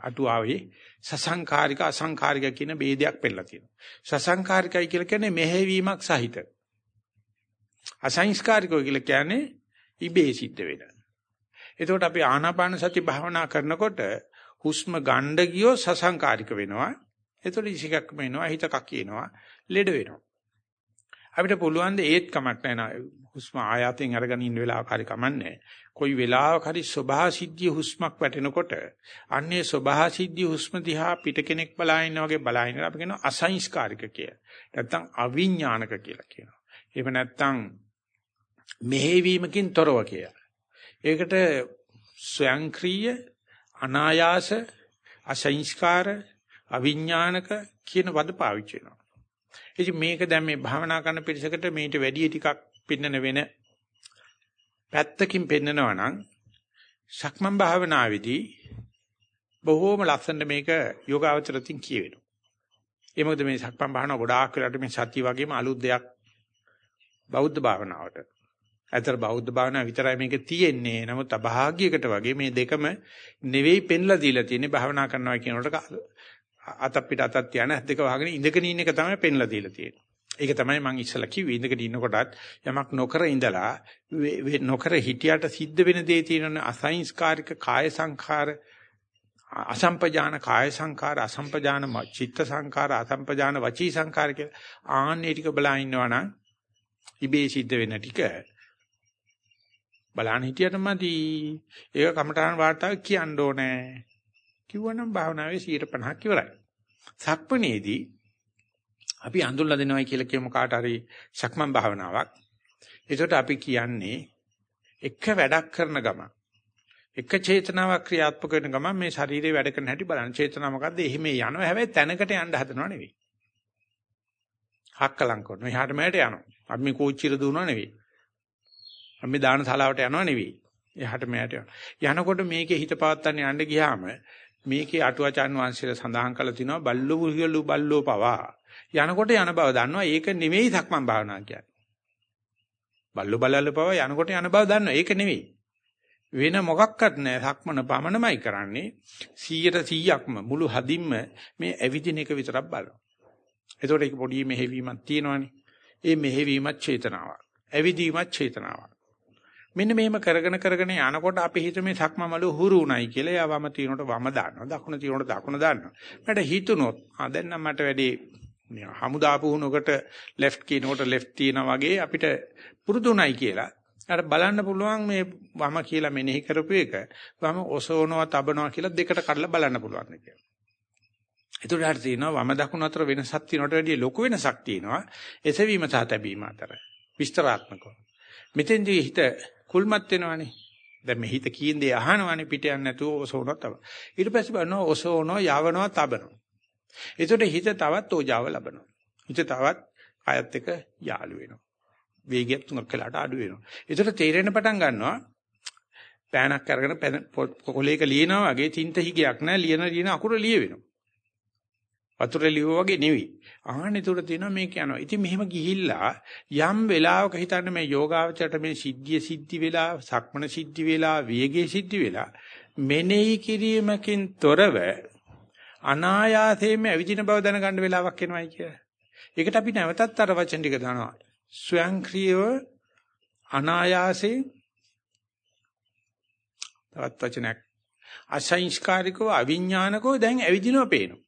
[SPEAKER 1] අටුවාවේ සසංකාරික අසංකාරික කියන ભેදයක් පෙන්නලා තියෙනවා. සසංකාරිකයි කියලා කියන්නේ මෙහෙවීමක් සහිතයි. අසංස්කාරිකෝ කියලා කියන්නේ ඉබේ සිද්ධ වෙන. එතකොට අපි ආනාපාන සති භාවනා කරනකොට හුස්ම ගන්න ගියෝ සසංකාරික වෙනවා. එතකොට ඉසිකක්ම එනවා, හිතක් කියනවා, ලෙඩ වෙනවා. අපිට පුළුවන් ද ඒත් කමක් නැහැ හුස්ම ආයතෙන් අරගෙන ඉන්න වෙලාවක හරි කමන්නේ. කොයි වෙලාවක හරි සබහා සිද්ධිය හුස්මක් වැටෙනකොට අන්නේ සබහා සිද්ධිය හුස්ම දිහා පිට කෙනෙක් බලා ඉන්නා වගේ බලා ඉන්නවා අපි කියනවා අසංස්කාරික කියලා. නැත්තම් අවිඥානික කියලා කියනවා. එහෙම නැත්තම් මෙහෙවීමකින් තොරව කියලා. ඒකට ස්වයංක්‍රීය අනායාස අසංස්කාර අවිඥානික කියන වද පාවිච්චි වෙනවා. ඉතින් මේක දැන් මේ භාවනා කරන පිරිසකට මේට වැඩි ටිකක් පින්නන වෙන පැත්තකින් පෙන්නනවා නම් සක්මන් භාවනාවේදී බොහෝම ලස්සනට මේක යෝගාවචරතින් කියවෙනවා. ඒ මොකද මේ සක්මන් භාවනාව ගොඩාක් වෙලාට මේ සත්‍ය වගේම අලුත් දෙයක් බෞද්ධ භාවනාවට. ඇතර බෞද්ධ භාවනාව විතරයි මේක තියෙන්නේ. නමුත් අභාග්‍යයකට වගේ මේ දෙකම නෙවෙයි පෙන්ලා දීලා තියෙන්නේ භාවනා කරනවා කියනකොට අත පිට අතක් තියන දෙක වහගෙන ඉඳගෙන ඉන්න එක තමයි පෙන්ලා දීලා තියෙන්නේ. ඒක තමයි මම ඉස්සලා කිව්වේ ඉඳගෙන ඉන්නකොටත් යමක් නොකර ඉඳලා නොකර හිටියට සිද්ධ වෙන දේ තියෙනවනේ අසංස්කාරික කාය සංඛාර අසම්පජාන කාය සංඛාර අසම්පජාන චිත්ත සංඛාර අසම්පජාන වචී සංඛාර කියලා ආන්නේ ටික බලා ඉන්නවනම් ඉබේ සිද්ධ වෙන ටික බලන්න හිටියට මදි ඒක කමඨාන වාර්තාවේ කියන්න ඕනේ කිව්වනම් භාවනාවේ 150ක් ඉවරයි සක්මණේදී අපි අඳුල්ලා දෙනවයි කියලා කියමු කාට හරි සක්මන් භාවනාවක්. ඒකට අපි කියන්නේ එක වැඩක් කරන ගම. එක චේතනාවක් ක්‍රියාත්මක වෙන ගම මේ ශරීරේ වැඩ කරන හැටි බලන්න. චේතනාව මොකද්ද? එහෙම යනවා. හැබැයි තැනකට යන්න හදනව නෙවෙයි. හක්කලම් කරනවා. එහාට මෙහාට යනවා. අපි මේ කෝච්චියට දුවනව නෙවෙයි. අපි මේ දාන ශාලාවට යනව නෙවෙයි. එහාට මෙහාට යනවා. යනකොට මේකේ හිත පවත්තන්න යන්න ගියාම මේකේ අටුවාචාන් වංශයට සඳහන් කරලා තිනවා බල්ලෝ බුහියලු බල්ලෝ පවා යනකොට යන බව දන්නවා. ඒක නෙවෙයි සක්මන් භාවනා කියන්නේ. බල්ලු බලල්ල පව යනකොට යන බව දන්නවා. ඒක නෙවෙයි. වෙන මොකක්වත් නැහැ. සක්මන පමණමයි කරන්නේ. 100%ක්ම මුළු හදින්ම මේ ඇවිදින එක විතරක් බලනවා. එතකොට ඒක පොඩි මෙහෙවීමක් තියෙනවානේ. ඒ මෙහෙවීමත් චේතනාවක්. ඇවිදීමත් චේතනාවක්. මෙන්න මෙහෙම කරගෙන කරගෙන යනකොට අපි හිත මේ සක්මමලු හුරු උණයි කියලා. එයා වම තියනකොට වම දානවා. දකුණ තියනකොට දකුණ දානවා. මට හිතුනොත් ආ දැන් නම් මට වැඩි මේ හමුදා පුහුණුවකට left කියනකොට left තියෙනා වගේ අපිට පුරුදුණයි කියලා. අර බලන්න පුළුවන් මේ වම කියලා මෙනෙහි කරපු එක වම ඔසවනවා තබනවා කියලා දෙකට කඩලා බලන්න පුළුවන් කියලා. ඒතකොට හරි තියෙනවා වම දකුණ අතර වෙනසක් තියෙනවට වැඩිය ලොකු වෙනසක් තියෙනවා එසවීම සහ තැබීම අතර. විස්තරාත්මකව. මෙතෙන්දී හිත කුල්මත් වෙනවනේ. දැන් මේ හිත කීන් දේ අහනවනේ පිට යන්නේ නැතුව ඔසවනවා තබ. ඊට පස්සේ බලනවා ඔසවනවා යවනවා තබනවා. එතකොට හිත තවත් ඕජාව ලබනවා. හිත තවත් ආයත් එක යාළු වෙනවා. වේගයක් තුනක් කළාට අඩු වෙනවා. එතකොට තේරෙන්න පටන් ගන්නවා පෑනක් අරගෙන කොලේක ලියනවා වගේ තින්ත හිගයක් නැහැ ලියන ලියන අකුර ලිය වෙනවා. වතුර ලියුවා වගේ නෙවෙයි. ආහනේ තුර තියෙනවා මේක යනවා. ඉතින් මෙහෙම ගිහිල්ලා යම් වෙලාවක හිතන්න මේ යෝගාවචරයට මේ සිද්ධිය සිද්ධි වෙලා, සක්මන සිද්ධි වෙලා, වේගයේ සිද්ධි වෙලා මෙනෙහි කිරීමකින් තොරව අනායාසයෙන්ම ඇවිදින බව දැනගන්න වෙලාවක් එනවයි කියලා. ඒකට අපි නැවතත් අර වචන ටික දානවා. ස්වයංක්‍රීයව අනායාසයෙන් තවත් වචනයක් අසංස්කාරිකව අවිඥානිකව දැන් ඇවිදිනවා පේනවා.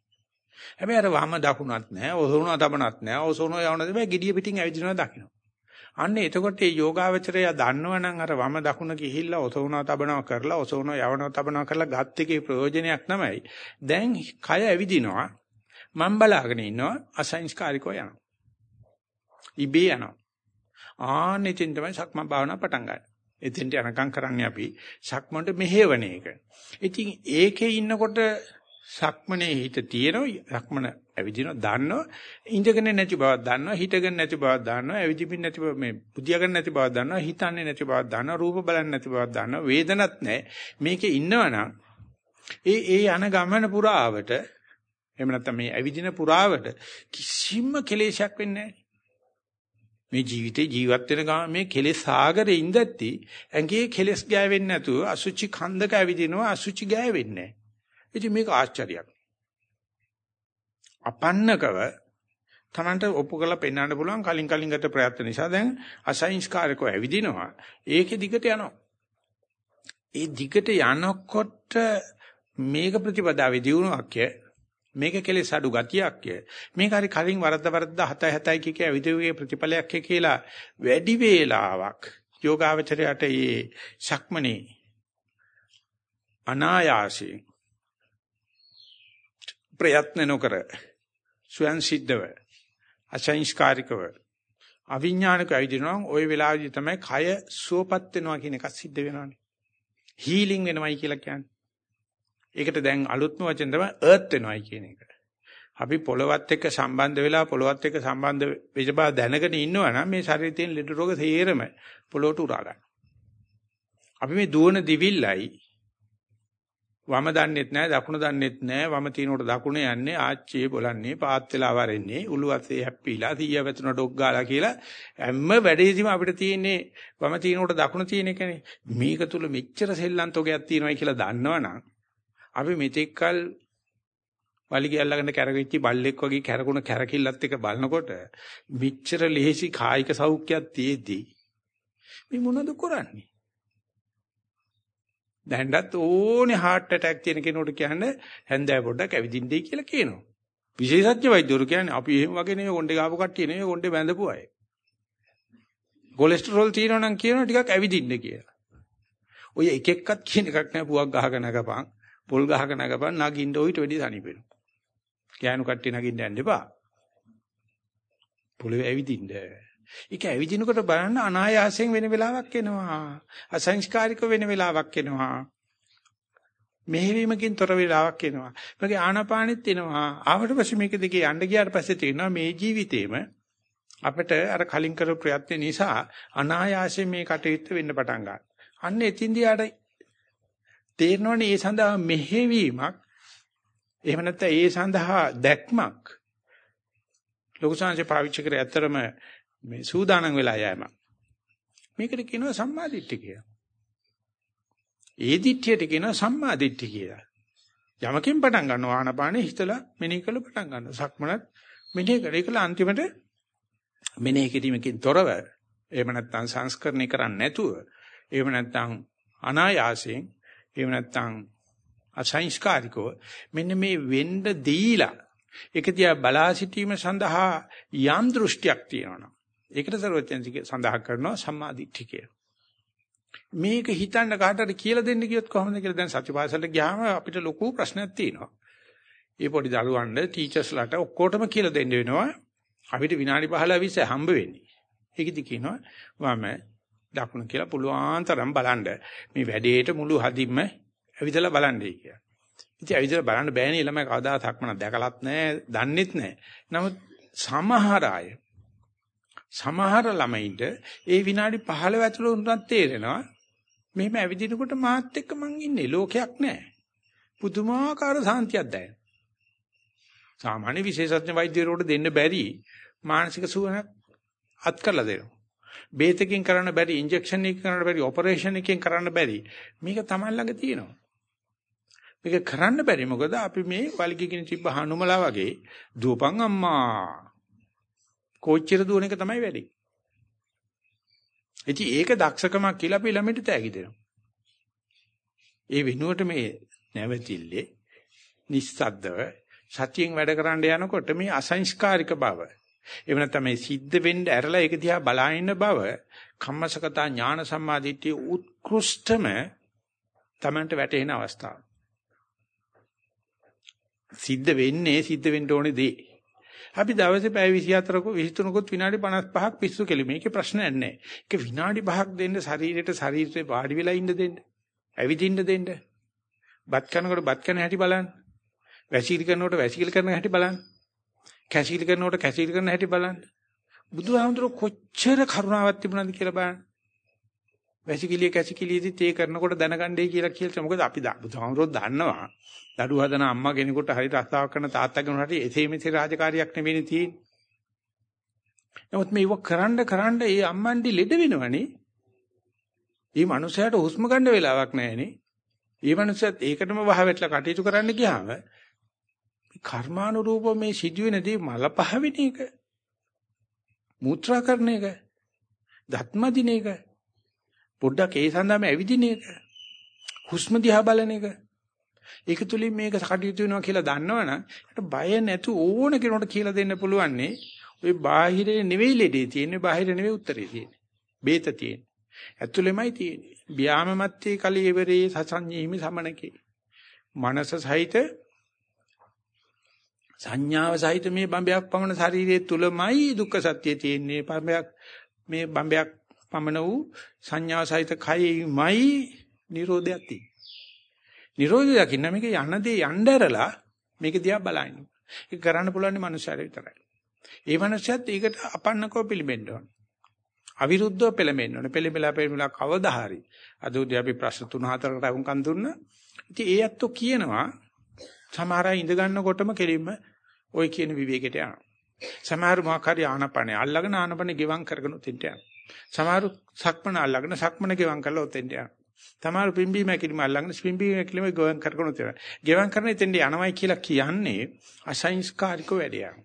[SPEAKER 1] හැබැයි අර වම දකුණත් නැහැ, ඔසවනවා තමනත් නැහැ, ඔසවනවා යවනවා දෙබෑ gediya පිටින් ඇවිදිනවා දකින්න. අන්න එතකොට මේ යෝගාවචරය දන්නවනම් අර වම දකුණ ගිහිල්ලා ඔසවනවා තබනවා කරලා ඔසවනවා යවනවා තබනවා කරලා ගත් එකේ ප්‍රයෝජනයක් තමයි. දැන් කය ඇවිදිනවා මම බලාගෙන ඉන්නවා අසංස්කාරිකව යනවා. ඉබේ යනවා. ආනෙතින් තමයි සක්මන් භාවනා පටන් ගන්න. එතෙන්ට යනකම් කරන්නේ අපි සක්මන්ට මෙහෙවන එක. ඉතින් ඒකේ ඉන්නකොට සක්මනේ හිත තියෙනවා සක්මන ඇවිදිනවා දන්නවා. ඉඳගෙන නැති බවක් දන්නවා හිටගෙන නැති බවක් දන්නවා ඇවිදින්න නැති බව මේ බුදියාගෙන නැති බවක් දන්නවා හිතන්නේ නැති බවක් දන්නවා රූප බලන්නේ නැති බවක් දන්නවා වේදනත් නැහැ. මේකේ ඉන්නවනම් ඒ ඒ යන ගමන පුරාවට එහෙම නැත්නම් මේ ඇවිදින පුරාවට කිසිම කෙලෙසයක් වෙන්නේ මේ ජීවිතේ ජීවත් වෙන ගමන් මේ කෙලෙස් සාගරේ ඉඳද්දි ඇඟේ කෙලෙස් ගෑවෙන්නේ නැතුව අසුචි කන්දක ඇවිදිනවා අසුචි ගෑවෙන්නේ නැහැ. ඉතින් මේක ආශ්චර්යයක්. අපන්නකව Tamanට ඔප්පු කරලා පෙන්වන්න පුළුවන් කලින් කලින් ගත ප්‍රයත්න නිසා දැන් අසංස්කාරකව ඇවිදිනවා. ඒකේ දිගට යනවා. ඒ දිගට යනකොට මේක ප්‍රතිපදාවේ දියුණුවක්ය. මේක කෙලෙස් අඩු ගතියක්ය. මේක හරි කලින් වරද්ද වරද්ද 7 7යි කික ඇවිදුවේ ප්‍රතිඵලයක් කියලා වැඩි වේලාවක් යෝගාවචරයට මේ ශක්මනේ අනායාසයෙන් ප්‍රයත්න නොකර ස්වයන් සිද්ධව අසංස්කාරිකව අවිඥානික ඇවිදිනවා ওই වෙලාවේදී තමයි කය සුවපත් වෙනවා කියන එකක් සිද්ධ වෙනවානේ. හීලින් වෙනවයි කියලා කියන්නේ. ඒකට දැන් අලුත්ම වචන තමයි අර්ත් වෙනවයි කියන එක. අපි පොළවත් එක්ක සම්බන්ධ වෙලා පොළවත් එක්ක සම්බන්ධ වෙච්ච බව දැනගෙන ඉන්නවා නම් මේ ශරීරයේ තියෙන ලෙඩ රෝග තේරම පොළොවට උරා ගන්න. අපි මේ දුවන දිවිල්ලයි වම දන්නෙත් නැහැ දකුණ දන්නෙත් නැහැ වම තිනකොට දකුණ යන්නේ ආච්චියේ බලන්නේ පාත් වෙලා වරෙන්නේ. උළුවසේ හැප්පිලා තීය වැතුන ඩොග් ගාලා කියලා හැම වැඩේදීම අපිට තියෙන්නේ වම තිනකොට දකුණ තියෙන එකනේ. මේක තුල මෙච්චර සෙල්ලම් තොගයක් තියෙනවයි කියලා දන්නවනම් අපි මෙතෙක්කල් වලිගය අල්ලගෙන කැරගෙච්ච බල්ලෙක් වගේ කැරකුණ කැරකිල්ලත් එක බලනකොට මෙච්චර ලෙහෙසි කායික සෞඛ්‍යයක් තියේදී මේ මොනවද කරන්නේ? දැන්වත් ඕනේ heart attack තියෙන කෙනෙකුට කියන්නේ හැන්දෑ පොඩ්ඩක් ඇවිදින්නයි කියලා කියනවා. විශේෂඥ වෛද්‍යවරු කියන්නේ අපි එහෙම වගේ නෙවෙයි කොණ්ඩේ ගාපු කට්ටිය නෙවෙයි කොණ්ඩේ බැඳපු අය. කොලෙස්ටරෝල් තියෙනවා නම් කියනවා ටිකක් ඇවිදින්න කියලා. ඔය එක එක්කත් කියන එකක් නෑ පුවක් ගහගෙන නගපන්, පොල් ගහගෙන නගපන් නගින්න ඔయిత වැඩි සනීපෙනවා. ගෑනු කට්ටිය නගින්න යන්න එපා. පොළවේ ඇවිදින්න. ඒක ඇවිදිනකොට බලන්න අනායාසයෙන් වෙන වෙලාවක් එනවා. අසංස්කාරික වෙන වෙලාවක් එනවා. මෙහෙවීමකින් තොර වෙලාවක් එනවා. මගේ ආනාපානෙත් එනවා. ආවට පස්සේ මේක දිගේ යන්න ගියාට පස්සේ තේරෙනවා මේ ජීවිතේම අපිට අර කලින් කරපු ප්‍රයත්න නිසා අනායාසයෙන් මේ කටයුත්ත වෙන්න පටන් ගන්නවා. අන්න එතින්දී ආට තේරෙනවනේ ඒ සඳහා මෙහෙවීමක් එහෙම නැත්නම් ඒ සඳහා දැක්මක් ලොකු සංජය පාවිච්චි කරේ ඇත්තරම මේ සූදානම් වෙලා යෑම. මේකට කියනවා සම්මාදිට්ඨිය කියලා. ඒ දිට්ඨියට කියනවා සම්මාදිට්ඨිය කියලා. යමකින් පටන් ගන්නවා ආනපානෙ හිතලා මෙනෙහි කළ පටන් ගන්නවා. සක්මනත් මෙනෙහි කරේ කළ අන්තිමට මෙනෙහි කිරීමකින් තොරව එහෙම නැත්නම් සංස්කරණය කරන්නේ නැතුව එහෙම නැත්නම් අනායාසයෙන් එහෙම නැත්නම් අසංස්කාරිකව මෙන්න මේ වෙන්න දීලා ඒක දිහා බලා සිටීම සඳහා යම් දෘෂ්ටියක් තියෙනවා ඒකට සර්වඥන්සික සඳහන් කරනවා සම්මාදිට්ඨිය මේක හිතන්න කාටද කියලා දෙන්න කිව්වොත් කොහොමද කියලා දැන් සත්‍යපාසලට ගියාම අපිට ලොකු ප්‍රශ්නයක් තියෙනවා. ඒ පොඩි දරුවන්ට ටීචර්ස්ලාට ඔක්කොටම කියලා දෙන්න වෙනවා. අපිට විනාඩි 15 20 හම්බ වෙන්නේ. ඒකෙදි කියනවා වම දකුණ කියලා පුළුවන් තරම් බලන්න. මේ වැඩේට මුළු හදින්ම ඇවිදලා බලන්නයි කියලා. ඉතින් ඇවිදලා බලන්න බෑනේ ළමයි කවදාවත් හක්මන දැකලත් නැහැ, දන්නෙත් නැහැ. නමුත් සමහර අය සමහර ළමයින්ට ඒ විනාඩි 15 ඇතුළත උන්ට තේරෙනවා මෙහෙම ඇවිදිනකොට මාත් එක්ක මං ඉන්නේ ලෝකයක් නැහැ. පුදුමාකාර සාන්තියක් දැනෙනවා. සාමාන්‍ය විශේෂඥ වෛද්‍යවරුන්ට දෙන්න බැරි මානසික සුවයක් අත් කරලා දෙනවා. බේතකින් කරන්න බැරි ඉන්ජෙක්ෂන් එකකින් කරන්න බැරි ඔපරේෂන් එකකින් කරන්න බැරි මේක තමයි ළඟ තියෙනවා. මේක කරන්න බැරි මොකද අපි මේ වලිගකින් තිබ්බ හනුමලා වගේ දුවපන් අම්මා කෝච්චියට දුවන එක තමයි වැඩි. ඉතින් ඒක දක්ෂකමක් කියලා අපි ළමයට තෑගි දෙනවා. ඒ වෙනුවට මේ නැවතිල්ලේ නිස්සද්දව සතියෙන් වැඩ කරන්න යනකොට මේ අසංස්කාරික බව එහෙම නැත්නම් මේ සිද්ධ වෙන්න ඇරලා ඒක දිහා බලා ඉන්න බව කම්මසකතා ඥාන සම්මාදිට්ඨිය උත්කෘෂ්ඨම තමන්ට වැටෙන අවස්ථාව. සිද්ධ වෙන්නේ සිද්ධ වෙන්න ඕනේ දේ. අපි දවසේ පැය 24ක 23කුත් විනාඩි 55ක් පිස්සු කෙලිමේ. ඒකේ ප්‍රශ්නයක් නැහැ. ඒක විනාඩි 5ක් දෙන්න ශරීරයට ශරීරේ වාඩි වෙලා ඉන්න දෙන්න. ඇවිදින්න දෙන්න. බත් කනකොට බත් කන හැටි බලන්න. වැසිකිලි කරනකොට වැසිකිලි කරන හැටි බලන්න. කැසිකිලි කරනකොට කැසිකිලි කරන හැටි බලන්න. බුදුහාමුදුරුවෝ කොච්චර කරුණාවක් තිබුණාද කියලා බලන්න. වැසිකිළිය කැසිකිළියදී තේ කරනකොට දැනගන්නයි කියලා කියලා මොකද අපි බුදුහාමුදුරුවෝ දන්නවා දඩුව හදන අම්මා කෙනෙකුට හරි රස්සාවක් කරන තාත්තා කෙනෙකුට හරි එසේ මෙසේ රාජකාරියක් නෙවෙයි තියෙන්නේ. නමුත් මේව කරන්න කරන්න ඒ අම්මන්ඩි ලෙඩ වෙනවනේ. මේ මනුස්සයාට හුස්ම ගන්න වෙලාවක් නැහැනේ. ඒ මනුස්සයත් ඒකටම වහවැట్లా කටයුතු කරන්න ගියාම කර්මානුරූපව මේ සිදුවෙන දේ මල පහවෙන එක මූත්‍රා කරන එක දත්ම දින එක පොඩ්ඩක් ඒ සඳහාම ඇවිදින එක. හුස්ම දිහා බලන එක. ඒක තුලින් මේක කටයුතු වෙනවා කියලා දන්නවනම් ඒකට බය නැතු ඕන කෙනෙකුට කියලා දෙන්න පුළුවන් නේ ඔය බාහිරේ නෙවෙයි ලෙඩේ තියෙන්නේ බාහිර නෙවෙයි උත්තරේ තියෙන්නේ. බේත තියෙන්නේ. ඇතුළෙමයි තියෙන්නේ. බ්‍යාමමත්තේ කලීවරේ සසඤ්ඤීමි සමනකේ. මනස සහිත සංඥාව සහිත මේ බඹයක් පමණ ශරීරයේ තුලමයි දුක්ඛ සත්‍ය තියෙන්නේ. බඹයක් මේ බඹයක් පමණ වූ සංඥාව සහිත කයෙහිමයි නිරෝධයක් තියෙන්නේ නිරෝධය දකින්න මේක යන දේ යන්න ඇරලා මේක දිහා බලන්න. ඒක කරන්න පුළුවන් මනුස්සයර විතරයි. ඒ මනුස්සයත් ඒකට අපන්නකව පිළිඹෙන්න ඕන. අවිරුද්ධව පෙළඹෙන්න ඕන. පෙළඹලා පෙළඹලා කවදා හරි. අද උදේ අපි ප්‍රශ්න තුන හතරකට වුන්කන් දුන්නා. ඉතින් ඒ ඇත්තෝ කියනවා සමහර අය ඉඳ ගන්නකොටම කෙලින්ම ওই කියන විවේකයට යනවා. සමහර මොකක් හරි ආනපනේ අල්ලගෙන ආනපනේ ගෙවම් කරගෙන උතෙන්ට යනවා. සමහර සක්මන අල්ලගෙන සක්මන ගෙවම් කරලා උතෙන්ට යනවා. තමාරු පිම්බි මැකිලිම අල්ලගෙන පිම්බි මැකිලිම ගෙවම් කරගෙන තියෙනවා. ගෙවම් කරන ඉතින්ද යනවයි කියලා කියන්නේ අසංස්කාරික වැඩයක්.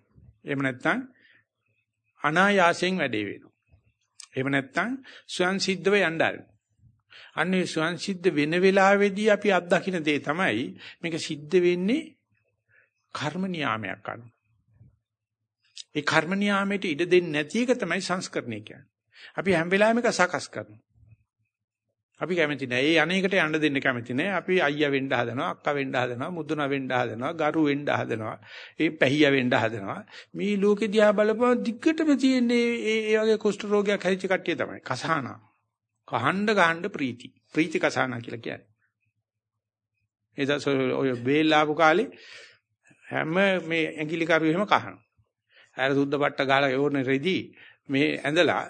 [SPEAKER 1] එහෙම නැත්නම් අනායාසයෙන් වැඩේ වෙනවා. එහෙම නැත්නම් ස්වයන් සිද්ධව යnderන. අන්නේ ස්වයන් සිද්ධ වෙන වෙලාවේදී අපි අත්දකින්න දේ තමයි මේක සිද්ධ වෙන්නේ කර්ම නියාමයක් අනුව. ඒ කර්ම නියාමයට ඉඩ දෙන්නේ නැති එක තමයි සංස්කරණය කියන්නේ. අපි හැම වෙලාවෙම එක සකස් කරනවා. අපි කැමති නෑ. ඒ අනේකට යන්න දෙන්න කැමති නෑ. අපි අයියා වෙන්න හදනවා, අක්කා වෙන්න හදනවා, මුදුනා වෙන්න හදනවා, ගරු වෙන්න හදනවා, ඒ පැහියා වෙන්න හදනවා. මේ ලෝකෙ දිහා බලපුවම දිග්ගටම තියෙන්නේ ඒ ඒ වගේ කුෂ්ඨ රෝගයක් හැදිච්ච කට්ටිය තමයි. කසහනා. කහඬ ගහඬ ප්‍රීති. ප්‍රීති කසහනා කියලා කියන්නේ. එදා ඔය බේලාපු කාලේ හැම මේ ඇඟිලි කරු එහෙම කහනවා. අර සුද්ධ පට්ට ගාලා යෝනේ රෙදි මේ ඇඳලා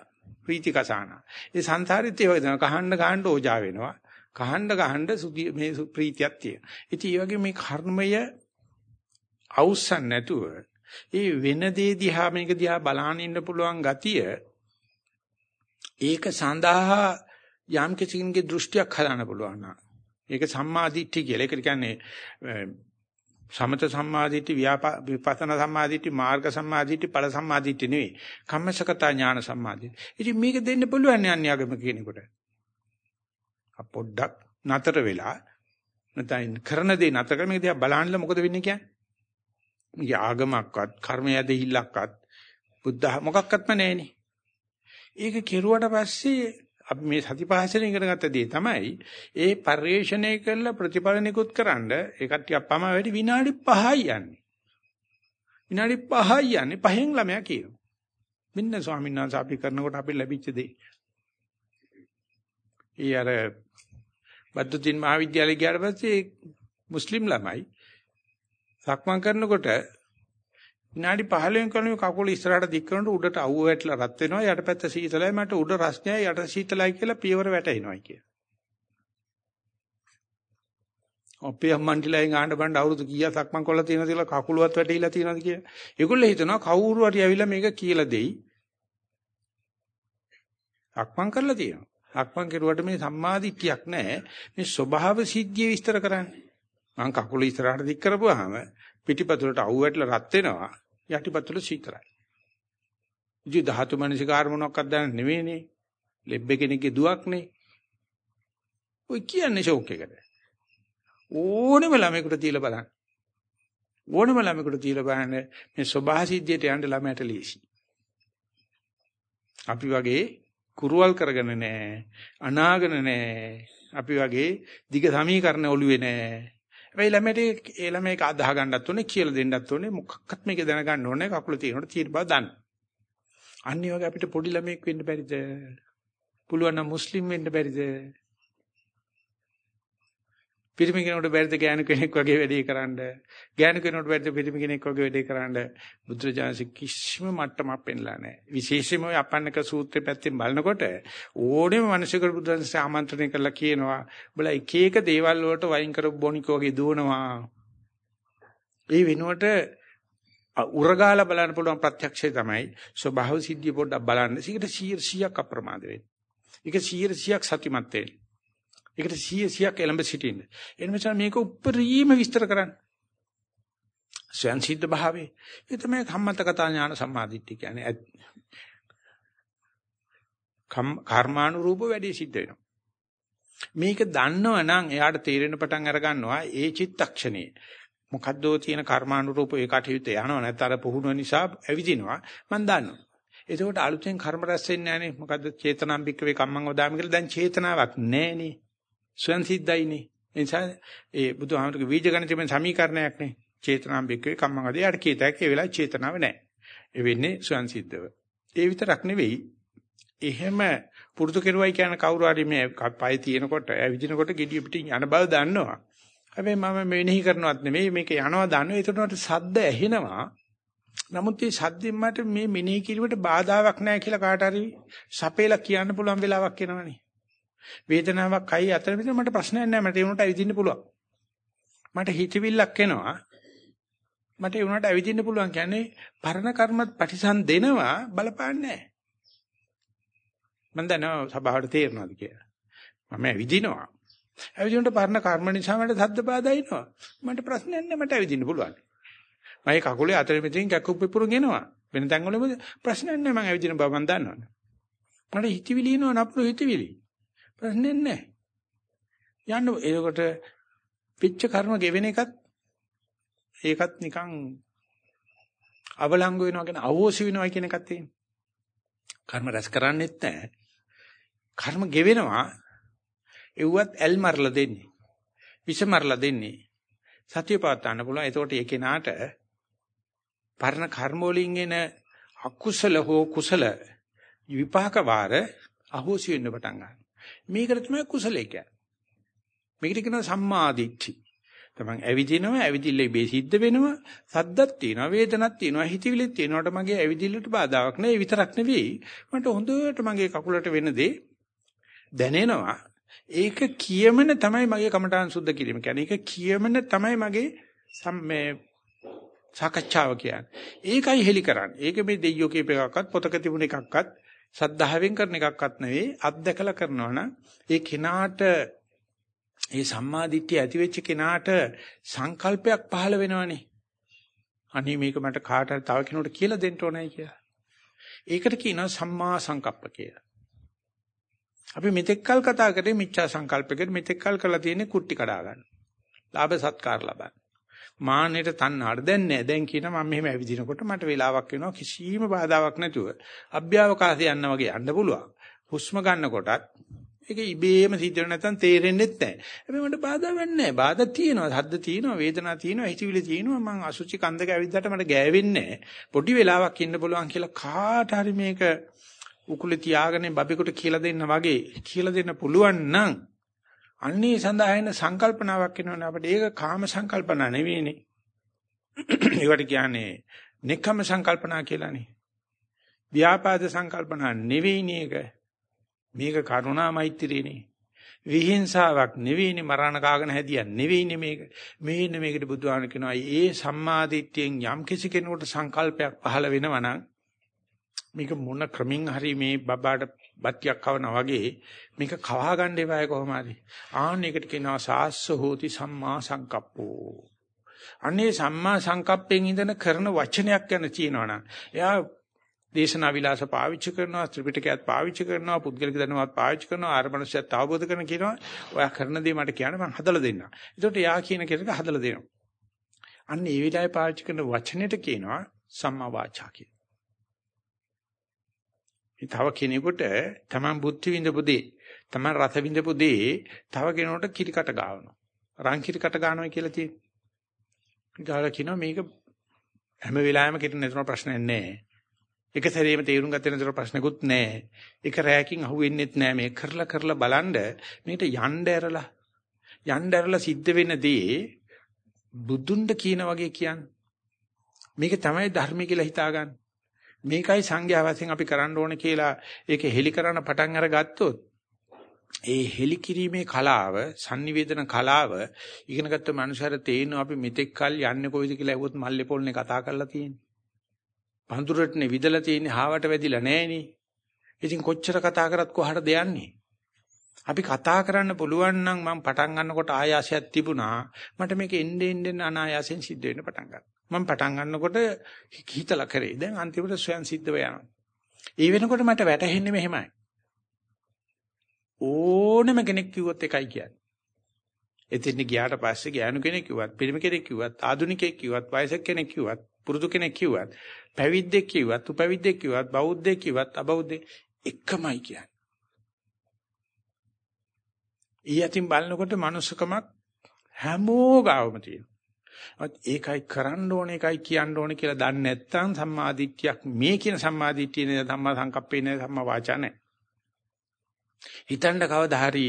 [SPEAKER 1] ප්‍රීති කසාන. ඒ සංසාරෙත් ඒ වගේ තමයි කහන්න කහන්න ඕජා වෙනවා. කහන්න කහන්න සුදි මේ ප්‍රීතියක් තියෙනවා. ඉතින් මේ වගේ මේ කර්මය අවුස්සන් නැතුව ඒ වෙන දේ දිහා මේක දිහා බලාගෙන ඉන්න පුළුවන් ගතිය ඒක සඳහා යම් කිසිකින්ගේ දෘෂ්ටියක් හදාන්න පුළුවන් නා. ඒක සම්මාදිට්ඨිය කියලා. ඒක කියන්නේ සමත සම්මාදිට්ඨි විපස්සනා සම්මාදිට්ඨි මාර්ග සම්මාදිට්ඨි ඵල සම්මාදිට්ඨි නෙවෙයි කම්මසකතා ඥාන සම්මාදිට්ඨි. ඉතින් මේක දෙන්න පුළුවන් අන්‍යගම කියනකොට. පොඩ්ඩක් නතර වෙලා නැත්නම් කරන දේ නතර කරන දේ බලන්න මොකද වෙන්නේ කියන්නේ? මේ ආගමක්වත් කර්මය දෙහිල්ලක්වත් බුද්ධ මොකක්වත්ම නැහෙනේ. ඒක කෙරුවට පස්සේ අපි මේ සතිපහසෙන් ඉගෙන ගත්ත දේ තමයි ඒ පරිශ්‍රණය කරලා ප්‍රතිඵල නිකුත් කරන්න ඒ කට්ටියක් පම වැඩි විනාඩි 5යි යන්නේ. විනාඩි 5යි යන්නේ පහෙන් ළමයා කියනවා. මෙන්න ස්වාමීන් වහන්සේ අපි කරනකොට අපි ලැබිච්ච දේ. ඊ අර බද්දුතින් මහාවිද්‍යාලය ගියාට පස්සේ මුස්ලිම් ළමයි සක්මන් කරනකොට විනාඩි 15න් කරන කකුල ඉස්සරහට දික් කරනකොට උඩට අවුව වැටලා රත් වෙනවා යටපැත්ත සීතලයි මට උඩ රස්නයයි යට සීතලයි කියලා පියවර වැටෙනවා කිය. අපේ අම්මන්ටිලා ගාන්න බණ්ඩ අවුරුදු කීයක් සක්මන් කරලා තියෙනවද කියලා කකුලවත් වැටිලා තියෙනවද කියලා. ඒගොල්ලෝ හිතනවා කවුරු හරි ඇවිල්ලා මේක කියලා දෙයි. සක්මන් කරලා තියෙනවා. සක්මන් කෙරුවට මේ සම්මාදිට්ඨියක් නැහැ. මේ ස්වභාව සිද්ධිය විස්තර කරන්නේ. මං කකුල ඉස්සරහට දික් කරපුවාම පිටිපතුලට අවු වැටලා රත් වෙනවා. යටිපතුල සීතලයි. ඉතින් ධාතු මනසිකාර මොනක්වත් දැන නෙවෙයිනේ. ලෙබ්බ කෙනෙක්ගේ දුවක්නේ. ඔය කියන්නේ ෂෝක් එකට. ඕනෙම ළමයෙකුට තියලා බලන්න. ඕනෙම ළමයෙකුට තියලා බලන්න මේ සබහාසිද්ධියට යන්න ළමයට ලීසි. අපි වගේ කුරුවල් කරගෙන නැහැ. අනාගෙන නැහැ. අපි වගේ දිග සමීකරණ ඔළුවේ නැහැ. හැබැයි ළමයට ඒ ළමයක අදාහ ගන්නත් ඕනේ කියලා දෙන්නත් ඕනේ මොකක්වත් මේක දැනගන්න ඕනේ කකුල තියෙනකොට තියෙන බව දන්න. අනිත් වගේ අපිට පොඩි ළමෙක් වෙන්න බැරිද? පුළුවන් නම් මුස්ලිම් වෙන්න බැරිද? පිරිමි කෙනෙකුට බැරිද ගෑනු කෙනෙක් වගේ වැඩේ කරන්න? ගෑනු කෙනෙකුට බැරිද පිරිමි කෙනෙක් වගේ වැඩේ කරන්න? බුදුරජාණන් කිසිම මට්ටමක් පෙන්ලා නැහැ. විශේෂයෙන්ම ඔය අපන්නක සූත්‍රය පැත්තෙන් බලනකොට ඕනෙම මිනිසෙකුට බුදුරජාණන් ආමන්ත්‍රණය කරලා කියනවා, "බලා එක එක දේවල් වලට වයින් කරපු බොනිකෝ වගේ දුවනවා." ඒ වෙනුවට උරගාලා බලන්න පුළුවන් ප්‍රත්‍යක්ෂය තමයි ස්වභාව සිද්ධිය පොඩ්ඩක් බලන්න. ඒකට 100ක් අප්‍රමාද වෙන්න. ඒක 100ක් සතිමත් වෙන්න. ඒකට 100 100ක් එළඹ සිටින්න. ඒ නිසා මේක උප්පරීම විස්තර කරන්න. ස්වයන් සිද්ධ භාවයේ. ඒ තමයි කම්මත කතා ඥාන සම්මාදිට්ඨිය කියන්නේ. කර්මානුරූප වැඩි සිද්ධ වෙනවා. මේක දන්නව නම් එයාට තේරෙන පටන් අර ගන්නවා ඒ චිත්තක්ෂණේ. මොකද්දෝ තියෙන කර්මානුරූප ඒ කටයුත්ත යනවා නැත්නම් අර පුහුණුව නිසා ඇවිදිනවා මම දන්නවා. එතකොට අලුතෙන් කර්ම රැස් වෙන්නේ නැහනේ. මොකද්ද චේතනාම්බික වේ කම්මං වදාමි කියලා දැන් චේතනාවක් නැහනේ. ස්වයන් සිද්ධයිනේ. ඒ නිසා ඒ බුදුහාමරගේ බීජ ගණිතයෙන් සමීකරණයක් නේ. චේතනාම්බික වේ කම්මං වදේ යාට කීතයක් ඒ වෙලාවේ චේතනාව නැහැ. ඒ වෙන්නේ ස්වයන් සිද්ධව. ඒ විතරක් නෙවෙයි. එහෙම පුරුදු කෙරුවයි කියන කවුරු හරි මේ පය තියෙනකොට ඇවිදිනකොට gediy පිටින් යන බව දන්නවා. හැබැයි මම මෙනෙහි කරනවත් නෙමෙයි මේක යනවා දන්නවා. ඒතරට සද්ද ඇහෙනවා. නමුත් මේ සද්දෙන් මට මේ මෙනෙහි කිරීමට බාධාවක් නැහැ කියලා කාට හරි සපේලා කියන්න පුළුවන් වෙලාවක් එනවනේ. වේදනාවක් කයි අතර විතර මට ප්‍රශ්නයක් නැහැ. මට ඒ උනට ඇවිදින්න පුළුවන්. මට හිතවිල්ලක් එනවා. මට ඒ උනට ඇවිදින්න පුළුවන් කියන්නේ පරණ කර්මත් ප්‍රතිසන් දෙනවා බලපාන්නේ නැහැ. මම දන්නවා සභාවට තේරෙනවද කියලා. මම ඇවිදිනවා. ඇවිදිනකොට පරණ කර්ම නිසා මට සද්ද බාධා එනවා. මට ප්‍රශ්නයක් නැහැ මට ඇවිදින්න පුළුවන්. මගේ කකුලේ අතර මෙතෙන් කැක්කුම් පිපුරුන් එනවා. වෙන තැන් වල ප්‍රශ්නයක් නැහැ මම ඇවිදින බව මම දන්නවනේ. මට හිතවිලි එනවා නපුරු හිතවිලි. ප්‍රශ්නයක් නැහැ. යන්න ඒකට පිච්ච කර්ම ගෙවෙන එකත් ඒකත් නිකන් අවලංගු වෙනවා කියන අවෝසි වෙනවා කියන එකත් තියෙනවා. කර්ම රැස් කරන්නේත් නැහැ. කර්ම ගෙවෙනවා. එව්වත් ඇල් මරලා දෙන්නේ. විෂ මරලා දෙන්නේ. සතිය පාත්තන්න පුළුවන්. එතකොට ඒ කෙනාට පරණ කර්ම වලින් එන අකුසල හෝ කුසල විපාක වාර අහෝසි වෙන්න පටන් ගන්නවා. මේකට තමයි කුසලයේ කියන්නේ. මේකට කියනවා සම්මාදිට්ඨි. තමන් ඇවිදිනවා ඇවිදිල්ල ඉබේ සිද්ධ වෙනවා සද්දක් තියෙනවා වේදනක් තියෙනවා හිතවිලිත් තියෙනවට මගේ ඇවිදිල්ලට බාධාවක් නෑ ඒ විතරක් නෙවෙයි. මට හොඳට මගේ කකුලට වෙන දේ දැනෙනවා. ඒක කියමන තමයි මගේ කමඨාන් සුද්ධ කිරීම කියන්නේ. ඒක කියමන තමයි මගේ මේ සාකච්ඡාව කියන්නේ. ඒකයි හෙලි කරන්නේ. ඒක මේ දෙයියෝ කියප එකක්වත් පොතක තිබුණ එකක්වත් සද්ධාවෙන් කරන එකක්වත් නෙවෙයි අත්දකලා කරනවා නම් ඒ කෙනාට ඒ සම්මා දිට්ඨිය ඇති වෙච්ච කෙනාට සංකල්පයක් පහළ වෙනවනේ. අනේ මේක මට කාට හරි තව කෙනෙකුට කියලා දෙන්න ඕනයි කියලා. ඒකට කියනවා සම්මා සංකප්ප කියලා. අපි මෙතෙක්කල් කතා කරේ මිච්ඡා සංකල්පයකට මෙතෙක්කල් කරලා තියෙන්නේ කුට්ටි කඩා ගන්න. ලාභ සත්කාර ලබන්න. මානෙට තණ්හාට දැන් නෑ. දැන් කියනවා මම මෙහෙම ඇවිදිනකොට මට වෙලාවක් වෙනවා කිසිම බාධාවක් නැතුව අභ්‍යවකාශය යන්න වගේ යන්න පුළුවන්. හුස්ම ගන්නකොටත් ඒක ඉබේම සිද්ධ වෙන නැත්නම් තේරෙන්නේ නැහැ. හැබැයි මට බාධාවක් නැහැ. බාධා තියෙනවා. හද්ද තියෙනවා, වේදනාවක් තියෙනවා, හිතවිලි තියෙනවා. මං අසුචි කන්දක ඇවිද්දාට මට ගෑවෙන්නේ නැහැ. පොඩි වෙලාවක් ඉන්න පුළුවන් කියලා කාට හරි මේක උකුලේ තියාගෙන බබෙකුට කියලා දෙන්න වගේ කියලා දෙන්න පුළුවන් නම් අන්නේ සඳහා එන සංකල්පනාවක් එනවනේ අපිට. ඒක කාම සංකල්පනා නෙවෙයිනේ. ඒකට කියන්නේ නික්කම සංකල්පනා කියලානේ. ව්‍යාපාද සංකල්පනා නෙවෙයිනේ ඒක. මේක කරුණා මෛත්‍රියනේ. විහිංසාවක් නෙවෙයිනේ මරණ කාගෙන හැදියක් නෙවෙයිනේ මේක. මේන්න මේකට බුදුහාම කියනවා ඒ සම්මාදිට්ඨියෙන් යම් කිසි කෙනෙකුට සංකල්පයක් පහළ වෙනවා නම් මේක මොන ක්‍රමින් හරි මේ බබාට බත්තියක් කවනා වගේ මේක කවා ගන්න එපායි කොහොම හරි. ආන්න එකට කියනවා සාස්ස හෝති සම්මා සංකප්පෝ. අනේ සම්මා සංකප්පෙන් ඉඳන කරන වචනයක් ගැන කියනවනම් එයා දේශනා විලාස පාවිච්චි කරනවා ත්‍රිපිටකයත් පාවිච්චි කරනවා පුද්ගලික දැනුමත් පාවිච්චි කරනවා ආරමණසයත් අවබෝධ කරන කියනවා ඔයා කරන දේ මට කියන්න මම හදලා දෙන්නම්. ඒකට යා කියන කෙනෙක් හදලා දෙනවා. අන්න ඒ විදිහේ පාවිච්චි කරන වචනෙට කියනවා සම්මා වාචා කියලා. තව කෙනෙකුට තමන් බුද්ධි විඳපු දේ තමන් රස විඳපු දේ තව කෙනෙකුට කිරිකට ගාවනවා. රන් කිරිකට ගන්නවා කියලා තියෙනවා. ගාලා කියනවා මේක හැම වෙලාවෙම කිරින නේතන ප්‍රශ්නයක් නැහැ. එක සැරේම තේරුම් ගත්තේ නැතර ප්‍රශ්නකුත් නැහැ. එක රැයකින් අහුවෙන්නෙත් නැහැ. මේ කරලා කරලා බලන්න මේකට යන්න ඇරලා යන්න ඇරලා සිද්ධ වෙන දේ බුදුන්ට කියන වගේ කියන්නේ. මේක තමයි ධර්මය කියලා හිතාගන්න. මේකයි සංඝයා වශයෙන් අපි කරන්න ඕනේ කියලා ඒක හෙලි කරන පටන් අරගත්තොත් ඒ හෙලි කිරීමේ කලාව, sannivedana කලාව ඉගෙනගත්ත මනුස්සයර තේිනව අපි මෙතෙක් කල් යන්නේ කොයිද කියලා ඇහුවොත් මල්ලේ පොල්නේ කතා කරලා තියෙන්නේ. පඳුරටනේ විදලා තියෙන්නේ හාවට වැදිලා නැහෙනේ. ඉතින් කොච්චර කතා කරත් කොහටද යන්නේ? අපි කතා කරන්න පුළුවන් නම් මම පටන් ගන්නකොට ආයාසයක් තිබුණා. මට මේක එන්නේ එන්නේ අනායාසයෙන් සිද්ධ වෙන්න පටන් ගත්තා. මම පටන් ගන්නකොට හිතලා කරේ. දැන් අන්තිමට ස්වයන් සිද්ධව යනවා. ඒ වෙනකොට මට වැටහෙන්නේ මෙහෙමයි. ඕනම කෙනෙක් කිව්වොත් එකයි කියන්නේ. එතෙන් ගියාට පස්සේ ගෑනු කෙනෙක් කිව්වත්, පිරිමි කෙනෙක් කිව්වත්, ආදුනිකයෙක් කිව්වත්, වයසක කෙනෙක් කිව්වත්, පුරුදු කෙනෙක් කිව්වත්, පැවිද්දෙක් කිව්වත්, උපවිද්දෙක් කිව්වත්, බෞද්ධයෙක් කිව්වත්, අබෞද්ධයෙක් එකමයි කියන්නේ. ඊ යතින් බලනකොට manussකමක් හැමෝ ගාවම තියෙනවා. ඒකයි කරන්න ඕනේ ඒකයි කියන්න ඕනේ කියලා දන්නේ නැත්නම් සම්මාදිට්ඨියක් මේ කියන සම්මාදිට්ඨිය නේ ධම්මා සංකප්පේ නේ ධම්මා වාචා නේ. හිතන්න කවදා හරි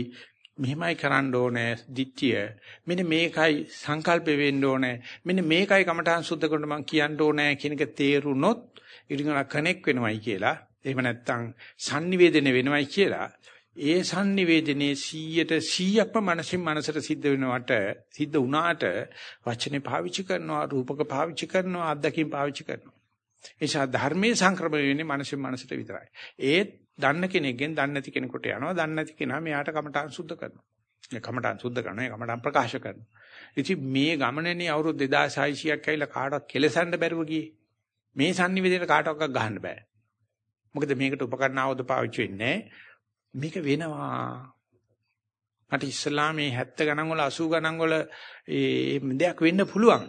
[SPEAKER 1] මෙහෙමයි කරන්න ඕනේ දිට්ඨිය. මෙන්න මේකයි සංකල්ප වෙන්න ඕනේ. මෙන්න මේකයි කමඨාන් සුද්ධ කරන මං කියන්න ඕනේ කියන එක තේරුනොත් ඉරිංගන කනෙක් වෙනවයි කියලා. එහෙම නැත්නම් sannivedana වෙනවයි කියලා. ඒ sannivedanaye 100ට 100ක්ම මනසින් මනසට සිද්ධ වෙනවට සිද්ධ වුණාට වචනේ පාවිච්චි කරනවා රූපක පාවිච්චි කරනවා අත්දැකීම් පාවිච්චි කරනවා. ඒසා ධර්මයේ සංක්‍රමණය වෙන්නේ මනසින් මනසට විතරයි. ඒත් දන්න කෙනෙක්ගෙන් දන්නේ නැති කෙනෙකුට යනවා. දන්නේ නැති කෙනා මෙයාට කමඨාන් සුද්ධ කරනවා. මේ කමඨාන් සුද්ධ කරනවා. කමඨාන් ප්‍රකාශ කරනවා. ඉතින් මේ ගමනේනේ අවුරුදු 2600ක් ඇවිල්ලා කාටවත් කෙලසන්න බැරුව ගියේ. මේ sannivedana කාටවත් ගහන්න බෑ. මොකද මේකට උපකරණ ආවද පාවිච්චි වෙන්නේ මේක වෙනවා. මට ඉස්ලාමයේ 70 ගණන් වල 80 ගණන් වල ඒ දෙයක් වෙන්න පුළුවන්.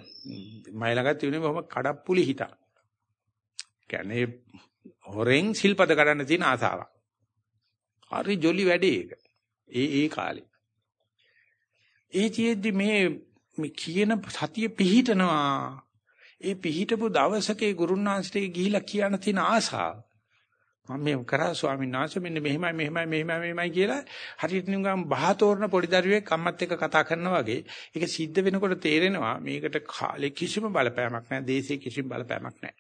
[SPEAKER 1] මයි ළඟත් තිබුණේ බොහොම කඩප්පුලි හිතක්. කියන්නේ හොරෙන් සිල්පද ගන්න තියෙන ආසාවක්. හරි ජොලි වැඩේ ඒක. ඒ ඒ කාලේ. ඒ තියෙද්දි මේ මේ කියන සතිය පිහිටනවා. ඒ පිහිටපු දවසකේ ගුරුනාන්සේට ගිහිලා කියන්න තියෙන ආසාව. මම මේ කරා ස්වාමීන් වහන්සේ මෙන්න මෙහෙමයි මෙහෙමයි මෙහෙමයි මෙහෙමයි කියලා හරියට නිකන් බහතෝරන පොඩි දරුවෙක් අම්මත් එක්ක කතා කරනවා වගේ ඒක සිද්ධ වෙනකොට තේරෙනවා මේකට කාලේ කිසිම බලපෑමක් නැහැ දේශේ කිසිම බලපෑමක් නැහැ.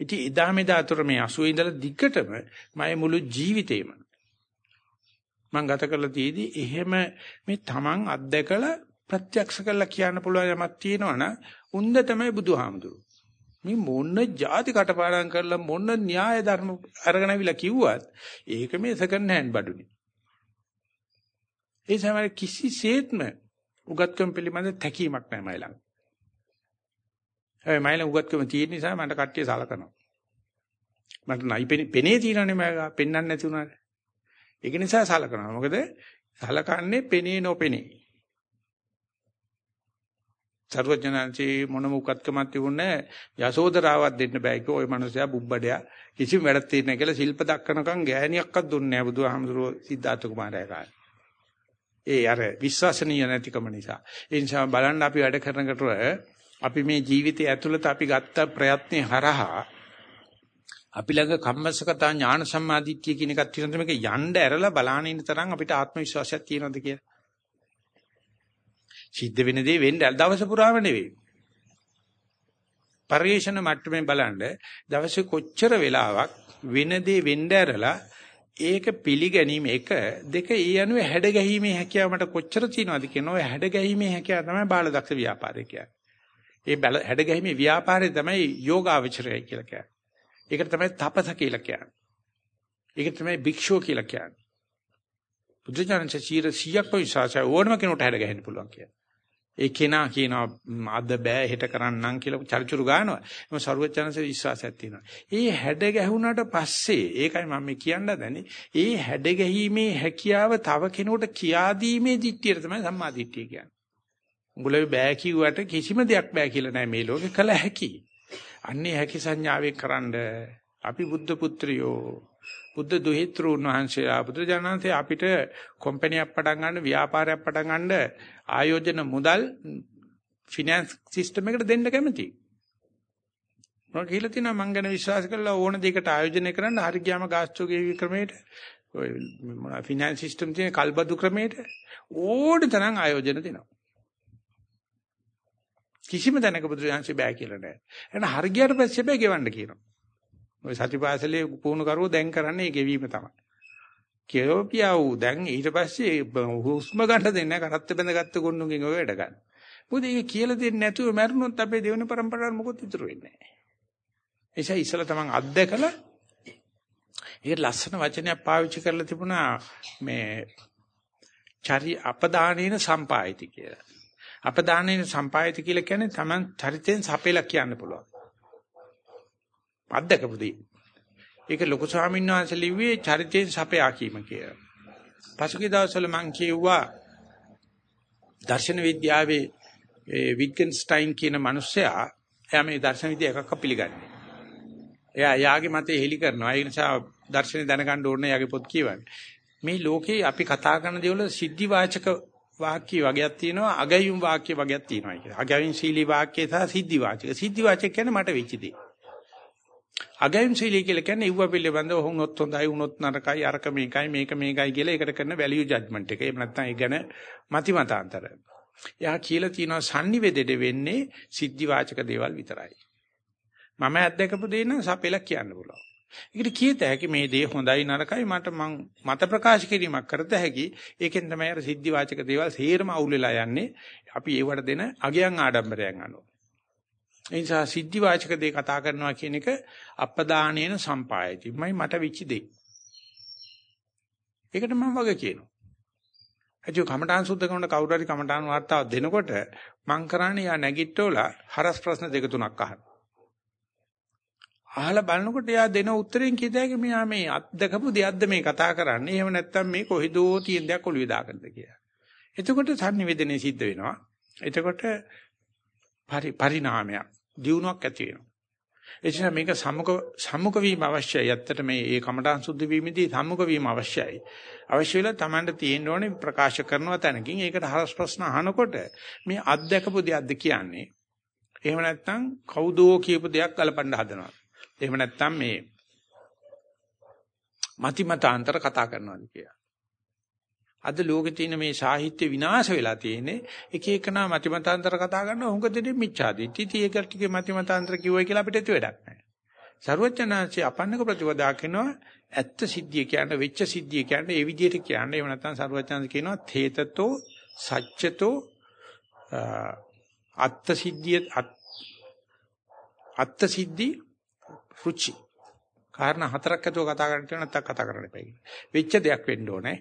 [SPEAKER 1] ඉතින් එදා මෙදා අතර මේ 80 ඉඳලා දිගටම මගේ මුළු ජීවිතේම මම ගත කරලා තියේදී එහෙම මේ Taman අත්දැකලා ප්‍රත්‍යක්ෂ කරලා කියන්න පුළුවන් යමක් තියෙනවනම් උන්ද තමයි බුදුහාමුදුරුවෝ. මේ මොන ಜಾති කටපාඩම් කරලා මොන න්‍යාය ධර්ම අරගෙන අවිලා කිව්වත් ඒක මේ සෙකන්ඩ් හෑන්ඩ් බඩුනේ. ඒ සමහර කිසිසේත්ම උගත්කම් පිළිබඳ තැකීමක් නැහැ මයි ළඟ. හැබැයි මයි ළඟ උගත්කම තියෙන නිසා මට කට්ටිය සලකනවා. මට නයි පෙනේ තියෙනනේ මම පෙන්වන්න නැති උනාට. ඒක නිසා සලකනවා. මොකද සලකන්නේ පෙනේ නොපෙනේ. සර්වඥාන්සේ මොන මුකත්කමක් තිබුණේ යසෝදරාවක් දෙන්න බෑ කිව්ව ওই මනුස්සයා බුබ්බඩයා කිසිම වැඩක් තියෙන්නේ නැහැ කියලා ශිල්ප දක්කනකම් ගෑණියක්වත් දුන්නේ නැහැ බුදුහාමුදුරුවෝ සිද්ධාර්ථ කුමාරයා කාලේ. ඒ අර විශ්වාසනීය නැතිකම නිසා. ඒ නිසා බලන්න අපි වැඩ කරනකොට අපි මේ ජීවිතය ඇතුළත අපි ගත්ත ප්‍රයත්නේ හරහා අපි ළඟ කම්මසකතා ඥාන සම්මාදිට්ඨිය කියන එකක් තියෙනවා මේක යන්න ඇරලා බලාන ඉන්න තරම් අපිට ආත්ම විශ්වාසයක් තියෙනවද කියලා. සිද්ධ වෙන දේ වෙන්න දවස පුරාම නෙවෙයි. පරිේශන මට්ටමේ බලන්න දවසේ කොච්චර වෙලාවක් වෙන දේ වෙන්න ඇරලා ඒක පිළිගැනීම එක දෙක ඒ අනුව හැඩ ගැහිීමේ හැකියාව මට කොච්චර තියෙනවද කියන ඔය හැඩ ගැහිීමේ හැකියාව තමයි බාලදක්ෂ ව්‍යාපාරය කියන්නේ. ඒ හැඩ ගැහිීමේ ව්‍යාපාරය තමයි යෝගාවචරය කියලා කියන්නේ. ඒකට තමයි තපස කියලා කියන්නේ. ඒක තමයි භික්ෂුව කියලා කියන්නේ. බුදුචානන්සේ 100ක් විශ්වාසය ඕනම කෙනෙකුට හැඩ ගැහෙන්න පුළුවන් කියන්නේ. ඒ කෙනා කියනවා අද බෑ හෙට කරන්නම් කියලා චරිචුරු ගන්නවා. එම ਸਰවඥාන්සේ විශ්වාසයක් තියෙනවා. ඒ හැඩ ගැහුණාට පස්සේ ඒකයි මම මේ කියන්න දන්නේ. ඒ හැඩ ගැහිීමේ හැකියාව තව කෙනෙකුට කියා දීමේ දිට්ඨියට තමයි සම්මා දිට්ඨිය කියන්නේ. උඹලේ බෑ කිව්වට කිසිම දෙයක් බෑ කියලා නෑ මේ ලෝකේ කළ හැකි. අන්නේ හැකි සංඥාවෙන් කරන්ඩ අපි බුද්ධ පුත්‍රයෝ බුද්ධ දුහිතෘන් වහන්සේලා බුදු ජානන්සේ අපිට කම්පැනියක් පටන් ගන්න ව්‍යාපාරයක් පටන් ගන්න ආයෝජන මුදල් ෆිනෑන්ස් සිස්ටම් එකට දෙන්න කැමතියි. මම කියලා තියෙනවා මං ගැන විශ්වාස කරලා ඕන දෙයකට ආයෝජනය කරන්න හරි ගියාම ගාස්තු ගේ ක්‍රමයට ඔය ෆිනෑන්ස් සිස්ටම් තියෙන කල්බදු ක්‍රමයට ඕන තරම් ආයෝජන දෙනවා. කිසිම තැනක බුදුරජාන්සේ බෑ කියලා නෑ. එහෙනම් හරි ගියාට පස්සේ බෑ ගෙවන්න කියනවා. ඔය සතිපාසලේ පුහුණු කරුවෝ දැන් කරන්නේ ඒ ගෙවීම තමයි. කෙරෝපියා වූ දැන් ඊට පස්සේ හුස්ම ගන්න දෙන්නේ කරත්ත බඳගත්ත ගොන්නුගෙන් ඔය වැඩ ගන්න. මොකද ඒක කියලා දෙන්නේ නැතුව මැරුණොත් අපේ දෙවෙනි પરම්පරාවට මොකොත් ඉතුරු වෙන්නේ නැහැ. එيشා ඉස්සලා තමන් අත්දැකලා ඒක ලස්සන වචනයක් පාවිච්චි කරලා තිබුණා මේ චරි අපදානේන සම්පායති කියලා. අපදානේන සම්පායති කියලා කියන්නේ තමන් චරිතෙන් සපෙලක් කියන්න පුළුවන්. අත්දකපු දෙයක්. ඒක ලොකු ස්වාමීන් වහන්සේ ලිව්වේ චරිතෙන් සපයා කීම කියලා. පසුගිය දවස්වල මම කියුවා දර්ශන විද්‍යාවේ ඒ විට්ගෙන්ස්ටයින් කියන මිනිසයා එයා මේ දර්ශන විද්‍යාව එකක් පිළිගන්නේ. එයා යාගේ මතේ හෙලි කරනවා. ඒ නිසා දර්ශනේ දැනගන්න ඕනේ යාගේ පොත් කියවන්නේ. මේ ලෝකේ අපි කතා කරන දේවල් සිද්ධි වාචක වාක්‍ය වගේක් තියෙනවා අගයුම් වාක්‍ය වගේක් තියෙනවා කියලා. අගයුම් ශීලී වාක්‍ය සහ සිද්ධි වාචක. සිද්ධි වාචක කියන්නේ මට වෙච්ච දේ. අගයුම් ශීලී කියලා කියන්නේ ඉව පිළිබඳව වුණොත් හොඳයි වුණොත් නරකයි අරක මේකයි මේක මේකයි කියලා ඒකට කරන වැලියු ජජ්මන්ට් එක. එහෙම නැත්නම් ඒ ගැන මති මතාන්තර. එයා කියලා තියෙනවා sannivedede වෙන්නේ සිද්ධි වාචක දේවල් විතරයි. මම අත්දකපු දේ නම් සපෙලා කියන්න පුළුවන්. ඒකට කීත හැකි මේ දේ හොඳයි නරකයි මට මං මත ප්‍රකාශ කිරීමක් කරත හැකි. ඒකෙන් තමයි අර සිද්ධි වාචක දේවල් සේරම අවුල් වෙලා යන්නේ. අපි ඒවට දෙන අගයන් ආඩම්බරයන් අනුව. ඒ නිසා සිද්ධි වාචක දේ කතා කරනවා කියන එක අපදානේන සම්පායති. මයි මට විචි දෙයි. ඒකට මම වගේ කියනවා. අජු කමඨාන් සුද්ධ කරන කවුරු හරි කමඨාන් වාර්තාවක් දෙනකොට මං කරන්නේ යා නැගිට්ටෝලා හරස් ප්‍රශ්න දෙක තුනක් අහනවා. අහලා බලනකොට එයා දෙන උත්තරෙන් කියදැයි මෙයා මේ අත්දකපු දෙයක්ද මේ කතා කරන්නේ. එහෙම නැත්නම් මේ කොහෙදෝ තියෙන දෙයක් ඔළුවේ දාගන්නද කියලා. එතකොට sannivedanaye සිද්ධ වෙනවා. එතකොට පරිණාමයක්, දියුණුවක් ඇති වෙනවා. එනිසා මේක සම්මුඛ සම්මුඛ වීම අවශ්‍යයි. ඇත්තට මේ ඒ කමඨාන් සුද්ධ වීමේදී සම්මුඛ වීම අවශ්‍යයි. අවශ්‍ය වෙලා Tamanට තියෙන්න ඕනේ ප්‍රකාශ කරනවා තැනකින් ඒකට හරස් ප්‍රශ්න අහනකොට මේ අත්දකපු දෙයක්ද කියන්නේ. එහෙම නැත්නම් කවුදෝ කියපු දෙයක් ගලපන්න හදනවා. එහෙම නැත්නම් මේ මතිමතාන්තර කතා කරනවාද කියලා. අද ලෝකේ තියෙන මේ සාහිත්‍ය විනාශ වෙලා තියෙන්නේ එක එකනා මතිමතාන්තර කතා කරන උඟ දෙන්නේ මිච්ඡාදිට්ඨි. ඉතින් ඒක ටිකේ මතිමතාන්තර කිව්වයි කියලා අපිට ඇති වැඩක් නැහැ. සර්වඥාන්සේ අපන්නක ප්‍රතිවදා කරනවා ඇත්ත සිද්ධිය කියන්නේ වෙච්ච සිද්ධිය කියන්නේ ඒ විදිහට කියන්නේ එහෙම නැත්නම් සර්වඥාන්සේ කියනවා තේතතෝ සච්චතෝ අත්ත සිද්ධිය අත්ත සිද්ධි රුචි. කාරණා හතරක් ඇතුව කතා කරන්න තියෙන නැත්නම් කතා කරන්න එපා කියලා. වෙච්ච දෙයක් වෙන්න ඕනේ.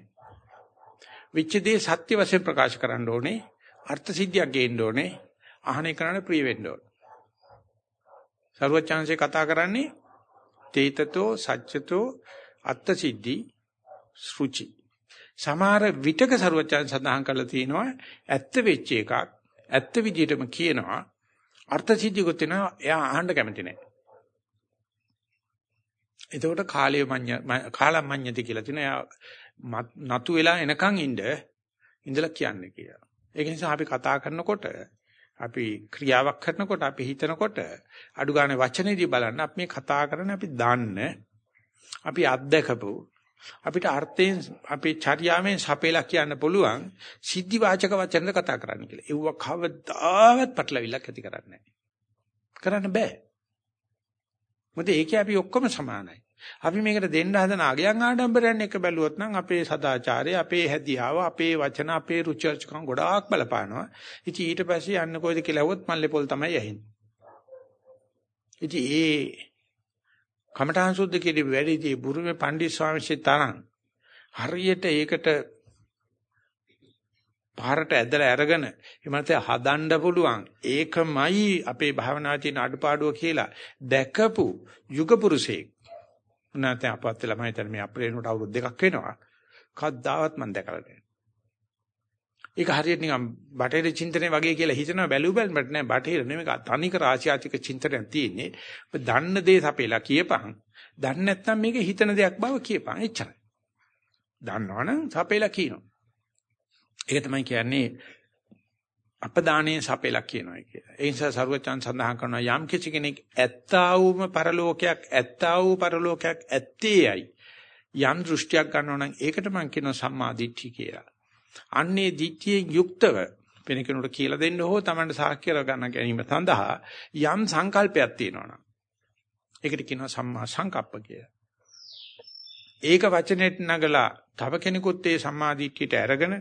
[SPEAKER 1] වෙච්ච දේ සත්‍ය වශයෙන් ප්‍රකාශ කරන්න ඕනේ. අර්ථ සිද්ධියක් ගේන්න ඕනේ. අහන්නේ කරන්න ප්‍රිය වෙන්න ඕනේ. සරුවචාන්සේ කතා කරන්නේ තේතතෝ සච්චතෝ අත්ත සිද්ධි රුචි. සමහර විටක සරුවචාන් සඳහන් කරලා තියෙනවා ඇත්ත වෙච්ච එකක් ඇත්ත විදිහටම කියනවා අර්ථ සිද්ධියකුත් වෙනවා එයා අහන්න කැමති නැහැ. එතකොට කාලය මඤ්ඤ කාලමඤ්ඤති කියලා තියෙනවා. එයා නතු වෙලා එනකන් ඉන්න ඉඳලා කියන්නේ කියලා. ඒක නිසා අපි කතා කරනකොට අපි ක්‍රියාවක් කරනකොට අපි හිතනකොට අඩු ගන්න වචනේදී බලන්න අපි මේ කතා කරන්නේ අපි දන්න අපි අත්දකපු අපිට අර්ථයෙන් අපේ චර්යාවෙන් සපේලා කියන්න පුළුවන් සිද්ධි වාචක වචනද කතා කරන්න කියලා. ඒව කවදාවත් පටලවිල්ලක් ඇති කරන්නේ නැහැ. කරන්න බෑ. මොකද ඒකේ අපි ඔක්කොම සමානයි. අපි මේකට දෙන්න හදන අගයන් ආඩම්බරයන් එක බැලුවොත් නම් අපේ සදාචාරය, අපේ හැදියාව, අපේ වචන, අපේ රුචර්චකම් ගොඩාක් බලපානවා. ඉතින් ඊට පස්සේ යන්න කොයිද කියලා ඇහුවොත් මල්ලේ පොල් තමයි ඇහෙන්නේ. ඉතින් ඒ කමඨාන් සුද්ධ කිරි වැඩිදී බුරුමේ පණ්ඩිත් ස්වාමීන් තරම් හරියට ඒකට පාරට ඇදලා අරගෙන එමණත හදන්න පුළුවන් ඒකමයි අපේ භාවනාවේ තියෙන අඩුපාඩුව කියලා දැකපු යුග පුරුෂයෙක් උනාත අපත් ළමයි හිතන්නේ මේ අප්‍රේලට අවුරුදු දෙකක් වෙනවා. කවදාවත් මම දැකලා නැහැ. ඒක හරියට නිකන් බටහිර චින්තනය වගේ කියලා හිතනවා බැලු බැලමට නෑ. බටහිර නෙමෙයි තනික රාශියාතික චින්තනයක් තියෙන්නේ. ඔබ දන්න දේ සපේලා කියපන්. දන්නේ නැත්නම් මේක හිතන දෙයක් බව කියපන්. එච්චරයි. දන්නවනම් සපේලා කියනවා. ඒක තමයි කියන්නේ අපදානයේ සපෙලක් කියනවා කියලා. ඒ නිසා සරුවචන් සඳහන් කරනවා යම් කිසි කෙනෙක් ඇත්තා වූම පරලෝකයක් ඇත්තා වූ පරලෝකයක් ඇත්තේයි යම් දෘෂ්ටියක් ගන්නවා නම් ඒකට මම කියනවා සම්මා දිට්ඨිය කියලා. අන්නේ දිට්ඨියෙන් යුක්තව වෙන කෙනෙකුට කියලා දෙන්න හෝ Tamanට සාක්ෂිය ගන්න ගැනීම සඳහා යම් සංකල්පයක් තියෙනවා ඒකට කියනවා සම්මා සංකප්ප කියලා. ඒක වචනෙට නගලා තව කෙනෙකුත් ඒ සම්මා දිට්ඨියට අරගෙන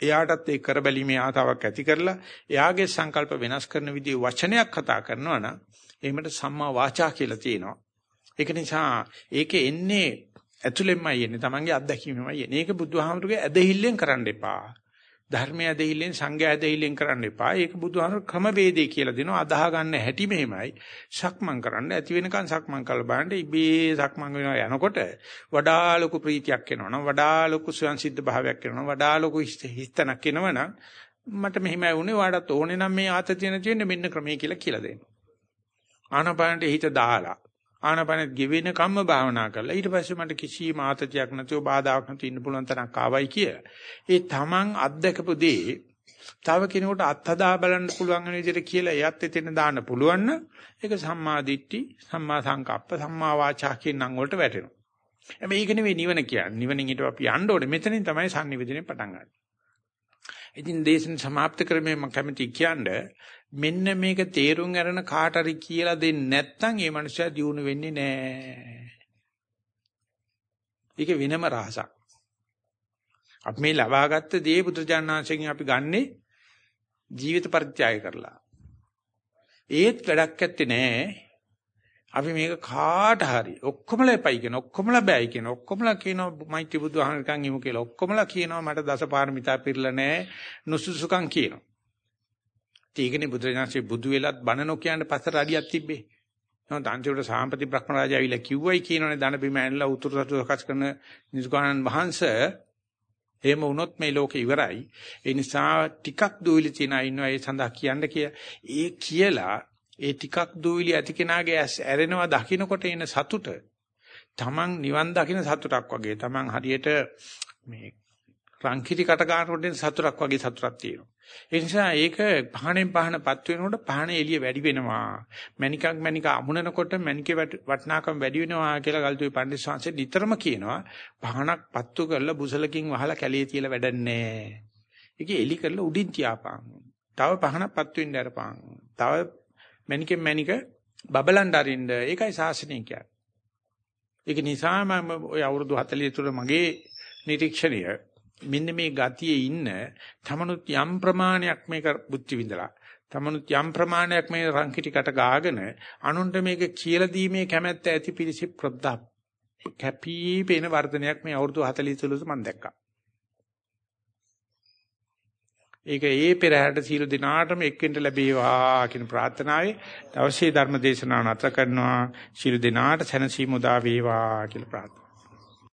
[SPEAKER 1] එයාටත් ඒ කරබැලීමේ ආතාවක් ඇති කරලා එයාගේ සංකල්ප වෙනස් කරන විදිහ වචනයක් කතා කරනවා නම් එහෙමට සම්මා වාචා කියලා තියෙනවා. ඒක නිසා ඒකේ එන්නේ ඇතුළෙන්මයි එන්නේ. Tamange අත්දැකීමමයි එන්නේ. ඒක බුදුහාමුදුරගේ ඇදහිල්ලෙන් කරන්න එපා. ධර්මයේ ඇදහිල්ලෙන් සංඝයා ඇදහිල්ලෙන් කරන්න එපා. ඒක බුදුහාමුදුර ක්‍රමවේදේ කියලා දෙනවා. අදාහ ගන්න හැටි මෙහෙමයි. සක්මන් කරන්න ඇති වෙනකන් සක්මන් කරලා බලන්න ඉබේ සක්මන් වෙනවා යනකොට වඩා ලොකු ප්‍රීතියක් එනවනම් වඩා ලොකු සංසිද්ධ භාවයක් එනවනම් වඩා ලොකු හිතනක් එනවනම් මට මෙහෙමයි වුණේ වාඩත් ඕනේ නම් මේ ආතතිය නැති වෙන්න මෙන්න ක්‍රමයේ කියලා කියලා දෙන්න. ආනපානට හිත දාලා ආනපනෙත් ගෙවෙන කම්ම භාවනා කරලා ඊට පස්සේ මට කිසිම ආතතියක් නැතුව බාධාවක් නැතුව ඉන්න පුළුවන් තරක් ආවයි කිය. ඒ තමන් අත්දකපු දේ තව කෙනෙකුට අත්හදා බලන්න පුළුවන් වෙන විදිහට කියලා එයත් එතන දාන්න පුළුවන් නම් ඒක සම්මා දිට්ඨි, සම්මා සංකප්ප, සම්මා වාචා කියන නම් වලට වැටෙනවා. හැබැයි ඒක නෙවෙයි නිවන කියන්නේ. නිවනින් ඊට අපි යන්න ඕනේ. මෙතනින් තමයි sannivedanaye පටන් ගන්න. ඉතින් දේශන સમાપ્ત කරමේ මම කැමති කියන්නේ මෙන්න මේක තේරුම් අරන කාට හරි කියලා දෙන්නේ නැත්නම් ඒ මනුස්සයා දියුණු වෙන්නේ නැහැ. ඒක වෙනම රහසක්. අපි මේ ලබාගත්ත දේ බුදුජානනාංශයෙන් අපි ගන්නෙ ජීවිත පරිත්‍යාගය කරලා. ඒත් වැඩක් ඇත්තේ නැහැ. අපි මේක කාට හරි ඔක්කොමලා එපයි කියන ඔක්කොමලා බෑයි කියන ඔක්කොමලා කියනවා මෛත්‍රී බුදුහාමරකන් ඉමු කියලා ඔක්කොමලා කියනවා මට දසපාරමිතා පිරලා නැහැ නුසුසුකම් කියනවා ඒකනේ බුදුරජාණන්සේ බුදු වෙලත් බණ නොකියන්න පස්සට අඩියක් තිබ්බේ. නමුත් අන්තිමට සාම්පති බ්‍රහ්මරාජා ඇවිල්ලා කිව්වයි කියනෝනේ ධන බිම ඇනලා උතුරු රට සකස් කරන නිසුකානන් වහන්සේ එහෙම වුණොත් මේ ලෝකේ ඉවරයි. ඒ නිසා ටිකක් දූවිලි තියන අය ඉන්නවා ඒ සඳහා කියන්න කිය. ඒ කියලා ඒ ටිකක් දූවිලි ඇති කෙනාගේ ඇස් ඇරෙනවා දකින්නකොට එන සතුට තමන් නිවන් දකින්න සතුටක් වගේ. තමන් හරියට මේ රංකිති කට ගන්නකොට සතුටක් වගේ සතුටක් තියෙනවා. ඒ නිසා ඒක පහනෙන් පහනපත් වෙනකොට පහන එළිය වැඩි වෙනවා. මණිකක් මණික අමුණනකොට මණිකේ වටිනාකම වැඩි වෙනවා කියලා ගල්තුයි පණ්ඩිත ශාන්සේ නිතරම කියනවා. පහනක් පත්තු කරලා බුසලකින් වහලා කැලිය තියලා වැඩන්නේ. ඒක එලි කරලා උඩින් තියාපන්. තව පහනක් පත්තු වෙන්න අරපන්. තව මණිකෙන් මණික බබලන් අරින්න. ඒකයි ශාසනය කියන්නේ. ඒක නිසා මම ওই අවුරුදු 40 තුර මගේ නිරීක්ෂණය මෙන්න මේ ගතියේ ඉන්න තමනුත් යම් ප්‍රමාණයක් මේක බුද්ධි විඳලා තමනුත් යම් ප්‍රමාණයක් මේ රංකිටිකට ගාගෙන අනුන්ට මේක කියලා දීමේ කැමැත්ත ඇති පිරිසි ප්‍රද්දා කැපී පෙනෙන වර්ධනයක් මේ අවුරුදු 40 තුලද මම දැක්කා. ඒක ඒ පෙරහැරට සීල දිනාටම එක්වෙන්න ලැබේවා කියන ප්‍රාර්ථනාවේ දවසේ ධර්ම දේශනාව නැත කරනවා. සීල දිනාට සැනසීම උදා වේවා කියලා ප්‍රාර්ථනා